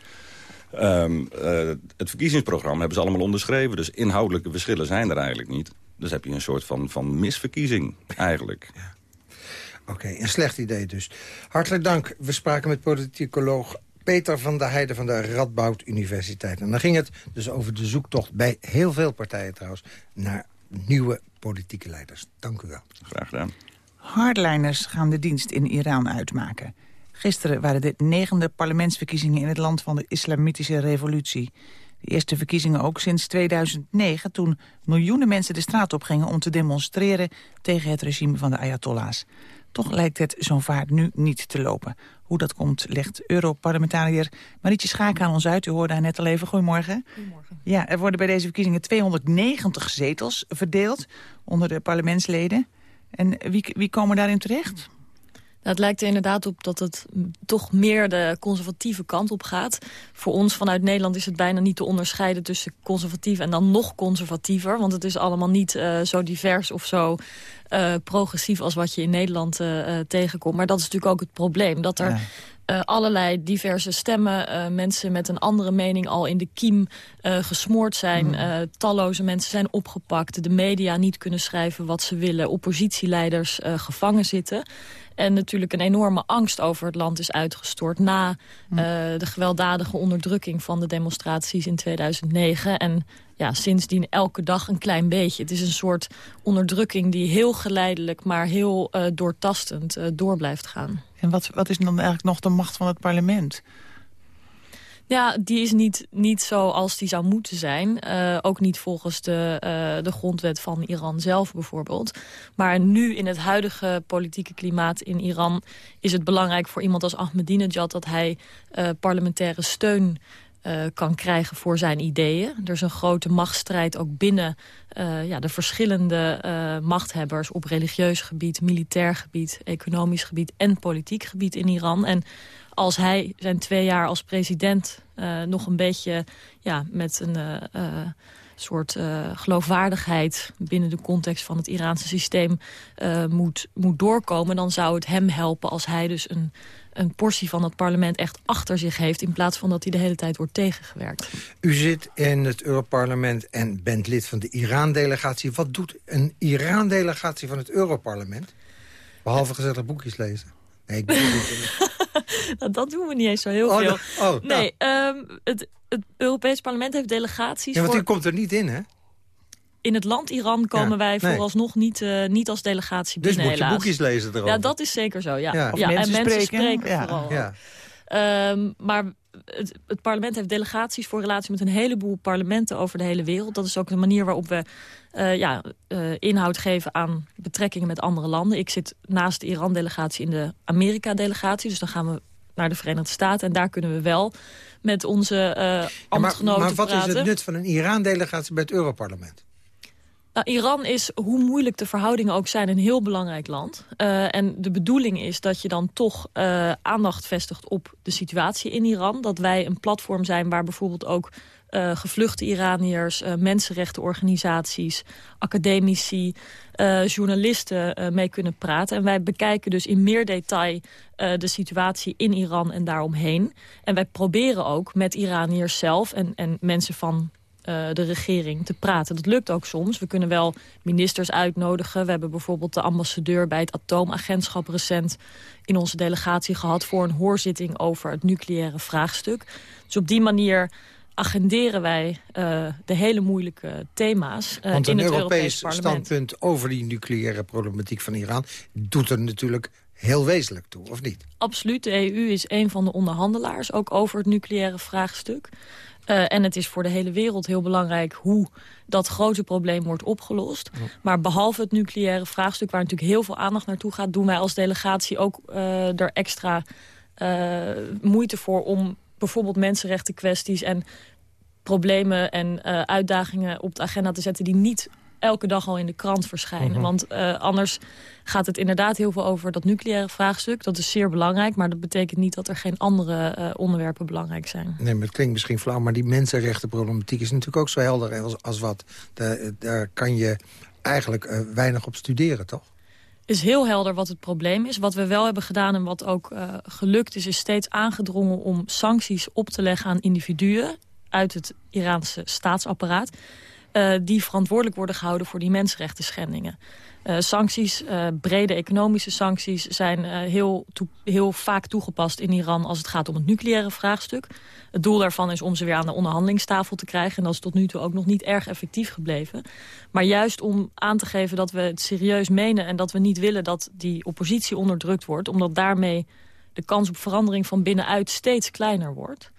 Ehm, eh, het verkiezingsprogramma hebben ze allemaal onderschreven. Dus inhoudelijke verschillen zijn er eigenlijk niet. Dus heb je een soort van, van misverkiezing eigenlijk. Oké, een slecht idee dus. Hartelijk dank. We spraken met politicoloog Peter van der Heijden van de Radboud Universiteit. En dan ging het dus over de zoektocht bij heel veel partijen trouwens... naar nieuwe politieke leiders. Dank u wel. Graag gedaan. Hardliners gaan de dienst in Iran uitmaken. Gisteren waren de negende parlementsverkiezingen in het land van de islamitische revolutie. De eerste verkiezingen ook sinds 2009, toen miljoenen mensen de straat op gingen om te demonstreren tegen het regime van de Ayatollahs. Toch lijkt het zo'n vaart nu niet te lopen. Hoe dat komt, legt Europarlementariër Marietje Schaak aan ons uit. U hoorde haar net al even. Goedemorgen. Goedemorgen. Ja, er worden bij deze verkiezingen 290 zetels verdeeld onder de parlementsleden. En wie, wie komen daarin terecht? Nou, het lijkt er inderdaad op dat het toch meer de conservatieve kant op gaat. Voor ons vanuit Nederland is het bijna niet te onderscheiden tussen conservatief en dan nog conservatiever. Want het is allemaal niet eh, zo divers of zo eh, progressief als wat je in Nederland eh, tegenkomt. Maar dat is natuurlijk ook het probleem. Dat er allerlei diverse stemmen, mensen met een andere mening al in de kiem gesmoord zijn. Eh, talloze mensen zijn opgepakt. De media niet kunnen schrijven wat ze willen. Oppositieleiders gevangen zitten. En natuurlijk een enorme angst over het land is uitgestort... na eh, de gewelddadige onderdrukking van de demonstraties in 2009. En ja, sindsdien elke dag een klein beetje. Het is een soort onderdrukking die heel geleidelijk... maar heel eh, doortastend eh, door blijft gaan. En wat, wat is dan eigenlijk nog de macht van het parlement? Ja, die is niet, niet zo als die zou moeten zijn. Eh, ook niet volgens de, eh, de grondwet van Iran zelf bijvoorbeeld. Maar nu in het huidige politieke klimaat in Iran... is het belangrijk voor iemand als Ahmadinejad... dat hij eh, parlementaire steun eh, kan krijgen voor zijn ideeën. Er is een grote machtsstrijd ook binnen eh, ja, de verschillende eh, machthebbers... op religieus gebied, militair gebied, economisch gebied en politiek gebied in Iran. En als hij zijn twee jaar als president nog een beetje ja, met een soort geloofwaardigheid binnen de context van het Iraanse systeem moet, moet doorkomen, dan zou het hem helpen als hij dus een een portie van het parlement echt achter zich heeft... in plaats van dat hij de hele tijd wordt tegengewerkt. U zit in het Europarlement en bent lid van de Iran-delegatie. Wat doet een Iran-delegatie van het Europarlement? Behalve gezellig boekjes lezen. Nee, ik. Nou, dat doen we niet eens zo heel Oh, veel. nou, oh, nou. nee, ehm, het, het Europees Parlement heeft delegaties... Ja, want voor... u komt er niet in, hè? In het land Iran komen Ja, wij nee. vooralsnog niet, eh, niet als delegatie Dus binnen, moet je helaas. boekjes lezen erover. Ja, dat is zeker zo, ja. Ja. ja. Of en mensen mensen spreken, spreken ja. vooral. Ja. Ehm, maar het, het parlement heeft delegaties voor relatie met een heleboel parlementen over de hele wereld. Dat is ook de manier waarop we eh, ja, eh, inhoud geven aan betrekkingen met andere landen. Ik zit naast de Iran-delegatie in de Amerika-delegatie. Dus dan gaan we naar de Verenigde Staten. En daar kunnen we wel met onze eh Ja, maar, ambtgenoten maar wat praten. is het nut van een Iran-delegatie bij het Europarlement? Nou, Iran is, hoe moeilijk de verhoudingen ook zijn, een heel belangrijk land. Eh, en de bedoeling is dat je dan toch eh, aandacht vestigt op de situatie in Iran. Dat wij een platform zijn waar bijvoorbeeld ook eh, gevluchte Iraniërs... mensenrechtenorganisaties, academici, journalisten mee kunnen praten. En wij bekijken dus in meer detail de situatie in Iran en daaromheen. En wij proberen ook met Iraniërs zelf en, en mensen van eh, de regering te praten. Dat lukt ook soms. We kunnen wel ministers uitnodigen. We hebben bijvoorbeeld de ambassadeur bij het atoomagentschap recent in onze delegatie gehad voor een hoorzitting over het nucleaire vraagstuk. Dus op die manier agenderen wij eh, de hele moeilijke thema's eh, Want in een het Europees Europees parlement. standpunt over die nucleaire problematiek van Iran... doet er natuurlijk heel wezenlijk toe, of niet? Absoluut, de EU is een van de onderhandelaars, ook over het nucleaire vraagstuk. Eh, en het is voor de hele wereld heel belangrijk hoe dat grote probleem wordt opgelost. Maar behalve het nucleaire vraagstuk, waar natuurlijk heel veel aandacht naartoe gaat... doen wij als delegatie ook eh, er extra eh, moeite voor om bijvoorbeeld mensenrechten kwesties... en problemen en uitdagingen op de agenda te zetten... die niet elke dag al in de krant verschijnen. Mhm. Want eh, anders gaat het inderdaad heel veel over dat nucleaire vraagstuk. Dat is zeer belangrijk, maar dat betekent niet dat er geen andere eh, onderwerpen belangrijk zijn. Nee, maar het klinkt misschien flauw, maar die mensenrechtenproblematiek is natuurlijk ook zo helder als, als wat. Daar, daar kan je eigenlijk eh, weinig op studeren, toch? is heel helder wat het probleem is. Wat we wel hebben gedaan en wat ook gelukt is... is steeds aangedrongen om sancties op te leggen aan individuen... uit het Iraanse staatsapparaat... eh, die verantwoordelijk worden gehouden voor die mensenrechten schendingen. Eh, sancties, eh, brede economische sancties, zijn heel, heel vaak toegepast in Iran als het gaat om het nucleaire vraagstuk. Het doel daarvan is om ze weer aan de onderhandelingstafel te krijgen. En dat is tot nu toe ook nog niet erg effectief gebleven. Maar juist om aan te geven dat we het serieus menen... en dat we niet willen dat die oppositie onderdrukt wordt... omdat daarmee de kans op verandering van binnenuit steeds kleiner wordt...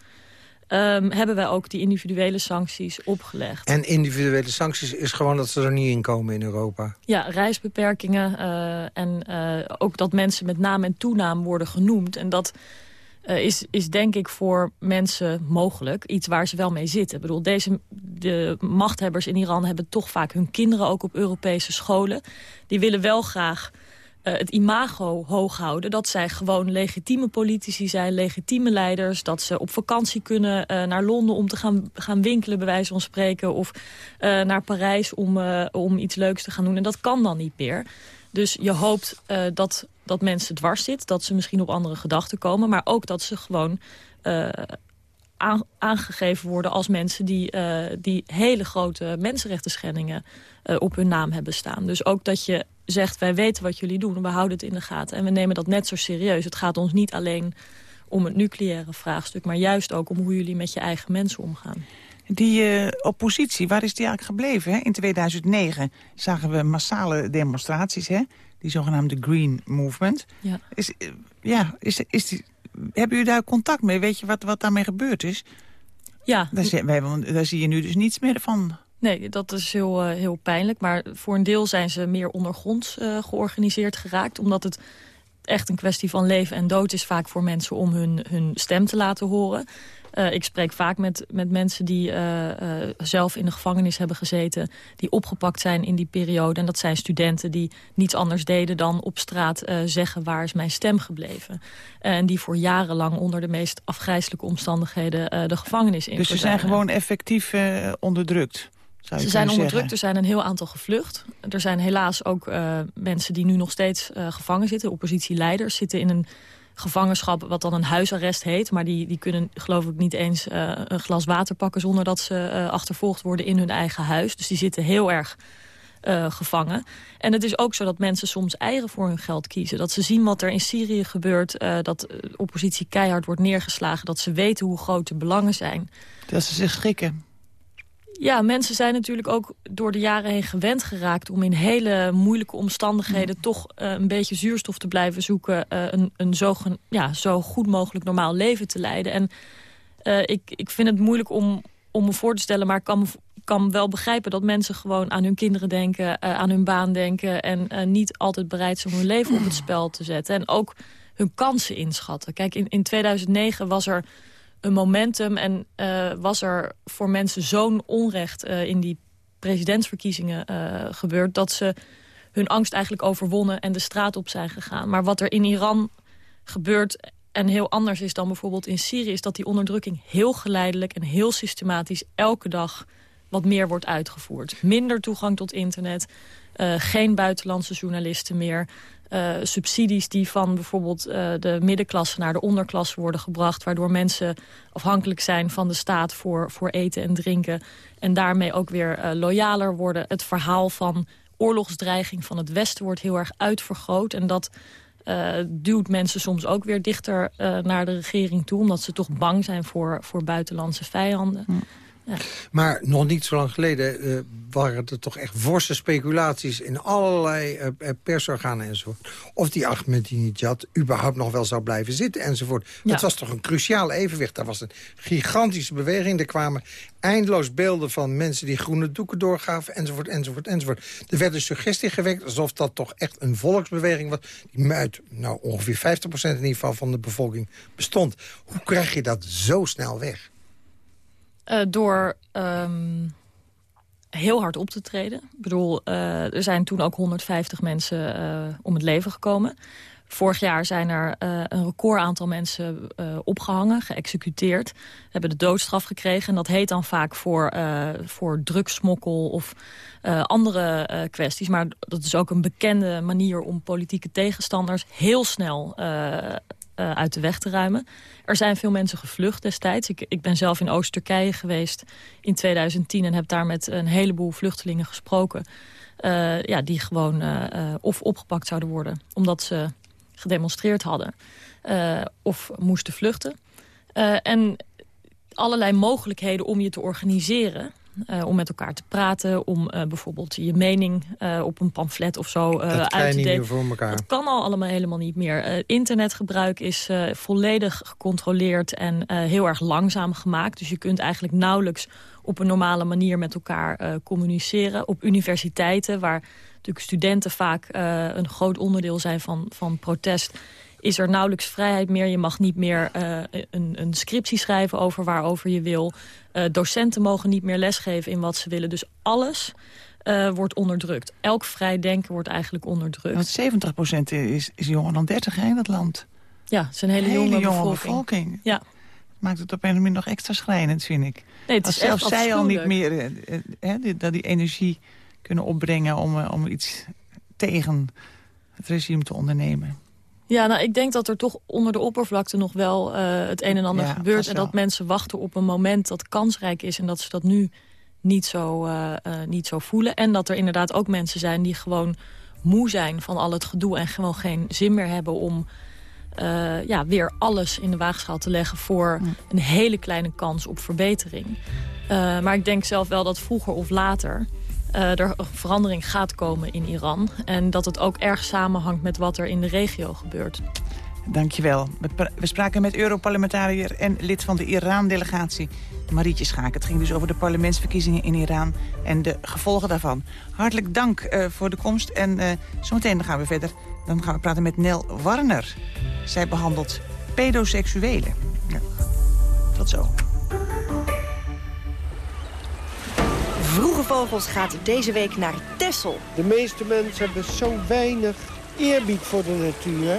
ehm, hebben wij ook die individuele sancties opgelegd. En individuele sancties is gewoon dat ze er niet in komen in Europa. Ja, reisbeperkingen eh, en eh, ook dat mensen met naam en toenaam worden genoemd. En dat eh, is, is denk ik voor mensen mogelijk. Iets waar ze wel mee zitten. Ik bedoel, deze, de machthebbers in Iran hebben toch vaak hun kinderen ook op Europese scholen. Die willen wel graag het imago hoog houden. Dat zij gewoon legitieme politici zijn, legitieme leiders. Dat ze op vakantie kunnen eh, naar Londen om te gaan, gaan winkelen, bij wijze van spreken. Of eh, naar Parijs om, eh, om iets leuks te gaan doen. En dat kan dan niet meer. Dus je hoopt eh, dat, dat mensen dwars zit. Dat ze misschien op andere gedachten komen. Maar ook dat ze gewoon eh, aangegeven worden als mensen die, eh, die hele grote mensenrechten schendingen eh, op hun naam hebben staan. Dus ook dat je zegt, wij weten wat jullie doen, we houden het in de gaten. En we nemen dat net zo serieus. Het gaat ons niet alleen om het nucleaire vraagstuk... maar juist ook om hoe jullie met je eigen mensen omgaan. Die eh, oppositie, waar is die eigenlijk gebleven? Hè? In 2009 zagen we massale demonstraties, hè? die zogenaamde Green Movement. Ja. Is, ja, is, is die, hebben jullie daar contact mee? Weet je wat, wat daarmee gebeurd is? Ja. Daar, zie- hebben- daar zie je nu dus niets meer van. Nee, dat is heel, eh, heel pijnlijk. Maar voor een deel zijn ze meer ondergronds eh, georganiseerd geraakt. Omdat het echt een kwestie van leven en dood is vaak voor mensen om hun, hun stem te laten horen. Eh, ik spreek vaak met, met mensen die eh, eh, zelf in de gevangenis hebben gezeten... die opgepakt zijn in die periode. En dat zijn studenten die niets anders deden dan op straat zeggen... waar is mijn stem gebleven? en die voor jarenlang onder de meest afgrijzelijke omstandigheden... de gevangenis in Dus ze zijn gewoon effectief onderdrukt. Ze zijn onderdrukt, er zijn een heel aantal gevlucht. Er zijn helaas ook mensen die nu nog steeds gevangen zitten. Oppositieleiders zitten in een gevangenschap, wat dan een huisarrest heet. Maar die, die kunnen geloof ik niet eens een glas water pakken... zonder dat ze achtervolgd worden in hun eigen huis. Dus die zitten heel erg gevangen. En het is ook zo dat mensen soms eigen voor hun geld kiezen. Dat ze zien wat er in Syrië gebeurt. dat de oppositie keihard wordt neergeslagen. Dat ze weten hoe groot de belangen zijn. Dat ze zich schikken. Ja, mensen zijn natuurlijk ook door de jaren heen gewend geraakt... om in hele moeilijke omstandigheden toch uh, een beetje zuurstof te blijven zoeken... Uh, een, een zo, ja, zo goed mogelijk normaal leven te leiden. En uh, ik, ik vind het moeilijk om, om me voor te stellen... maar ik kan, kan wel begrijpen dat mensen gewoon aan hun kinderen denken... aan hun baan denken en niet altijd bereid zijn om hun leven op het spel te zetten. En ook hun kansen inschatten. Kijk, in, in 2009 was er een momentum. En uh, was er voor mensen zo'n onrecht uh, in die presidentsverkiezingen uh, gebeurd... dat ze hun angst eigenlijk overwonnen en de straat op zijn gegaan. Maar wat er in Iran gebeurt en heel anders is dan bijvoorbeeld in Syrië... is dat die onderdrukking heel geleidelijk en heel systematisch... elke dag wat meer wordt uitgevoerd. Minder toegang tot internet, geen buitenlandse journalisten meer... Uh, subsidies die van bijvoorbeeld uh, de middenklasse naar de onderklasse worden gebracht... waardoor mensen afhankelijk zijn van de staat voor, voor eten en drinken... en daarmee ook weer loyaler worden. Het verhaal van oorlogsdreiging van het Westen wordt heel erg uitvergroot... en dat duwt mensen soms ook weer dichter naar de regering toe... omdat ze toch bang zijn voor, voor buitenlandse vijanden. Maar nog niet zo lang geleden uh, waren er toch echt forse speculaties... in allerlei uh, persorganen enzovoort. Of die Ahmadinejad überhaupt nog wel zou blijven zitten enzovoort. Ja. Dat was toch een cruciaal evenwicht. Dat was een gigantische beweging. Er kwamen eindeloos beelden van mensen die groene doeken doorgaven... enzovoort, enzovoort, enzovoort. Er werd een suggestie gewekt alsof dat toch echt een volksbeweging was... die uit nou, ongeveer 50% in ieder geval van de bevolking bestond. Hoe krijg je dat zo snel weg? Uh, door um, heel hard op te treden. Ik bedoel, uh, er zijn toen ook 150 mensen uh, om het leven gekomen. Vorig jaar zijn er een record aantal mensen opgehangen, geëxecuteerd. Hebben de doodstraf gekregen. En dat heet dan vaak voor, voor drugsmokkel of andere kwesties. Maar dat is ook een bekende manier om politieke tegenstanders heel snel uh, uit de weg te ruimen. Er zijn veel mensen gevlucht destijds. Ik, ik ben zelf in Oost-Turkije geweest in 2010... en heb daar met een heleboel vluchtelingen gesproken... Uh, ja, die gewoon uh, of opgepakt zouden worden... omdat ze gedemonstreerd hadden of moesten vluchten. en allerlei mogelijkheden om je te organiseren... Uh, om met elkaar te praten, om uh, bijvoorbeeld je mening uh, op een pamflet of zo uit te delen. voor elkaar. Dat kan al allemaal helemaal niet meer. internetgebruik is volledig gecontroleerd en heel erg langzaam gemaakt. Dus je kunt eigenlijk nauwelijks op een normale manier met elkaar communiceren. Op universiteiten, waar natuurlijk studenten vaak een groot onderdeel zijn van, van protest is er nauwelijks vrijheid meer. Je mag niet meer uh, een, een, scriptie schrijven over waarover je wil. Uh, docenten mogen niet meer lesgeven in wat ze willen. Dus alles uh, wordt onderdrukt. Elk vrij denken wordt eigenlijk onderdrukt. Want 70 is, is jonger dan 30 in dat land. Ja, het is een hele, jonge, jonge bevolking. Ja. Maakt het op een manier nog extra schrijnend, vind ik. Nee, het Als is zelfs zij al niet meer die, dat die energie kunnen opbrengen... om, om iets tegen het regime te ondernemen. Ja, nou, ik denk dat er toch onder de oppervlakte nog wel uh, het een en ander ja, gebeurt. En dat mensen wachten op een moment dat kansrijk is... en dat ze dat nu niet zo, uh, uh, niet zo voelen. En dat er inderdaad ook mensen zijn die gewoon moe zijn van al het gedoe... en gewoon geen zin meer hebben om ja, weer alles in de waagschaal te leggen... voor een hele kleine kans op verbetering. maar ik denk zelf wel dat vroeger of later uh, er verandering gaat komen in Iran. En dat het ook erg samenhangt met wat er in de regio gebeurt. Dankjewel. We spraken met Europarlementariër en lid van de Iran-delegatie Marietje Schaak. Het ging dus over de parlementsverkiezingen in Iran en de gevolgen daarvan. Hartelijk dank uh, voor de komst en uh, zometeen gaan we verder. Dan gaan we praten met Nel Warner. Zij behandelt pedoseksuelen. Ja. Tot zo. Vroege Vogels gaat deze week naar Texel. De meeste mensen hebben zo weinig eerbied voor de natuur.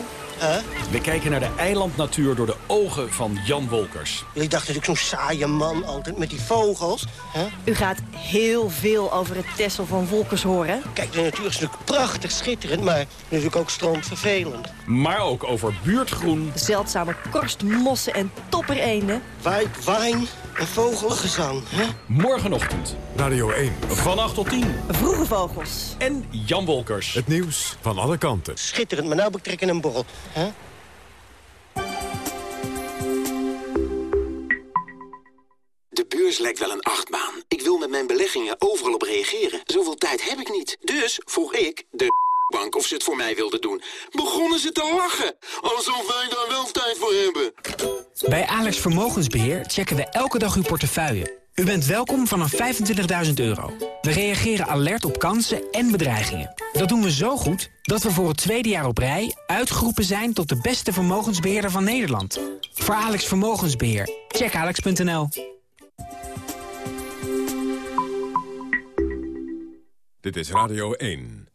We kijken naar de eilandnatuur door de ogen van Jan Wolkers. Ik dacht dat ik zo'n saaie man altijd met die vogels. Hè? U gaat heel veel over het Tessel van Wolkers horen. Kijk, de natuur is natuurlijk prachtig, schitterend, maar natuurlijk ook stroomvervelend. Maar ook over buurtgroen. Zeldzame korstmossen en toppereenden. White wine en vogelgezang, hè? Morgenochtend. Radio 1. Van 8 tot 10. Vroege vogels. En Jan Wolkers. Het nieuws van alle kanten. Schitterend, maar nou betrek ik een borrel. Hè? De beurs lijkt wel een achtbaan. Ik wil met mijn beleggingen overal op reageren. Zoveel tijd heb ik niet. Dus vroeg ik de bank of ze het voor mij wilden doen. Begonnen ze te lachen. Alsof wij daar wel tijd voor hebben. Bij Alex Vermogensbeheer checken we elke dag uw portefeuille. U bent welkom vanaf 25.000 euro. We reageren alert op kansen en bedreigingen. Dat doen we zo goed dat we voor het tweede jaar op rij... uitgeroepen zijn tot de beste vermogensbeheerder van Nederland. Voor Alex Vermogensbeheer. Check alex.nl. Dit is Radio 1.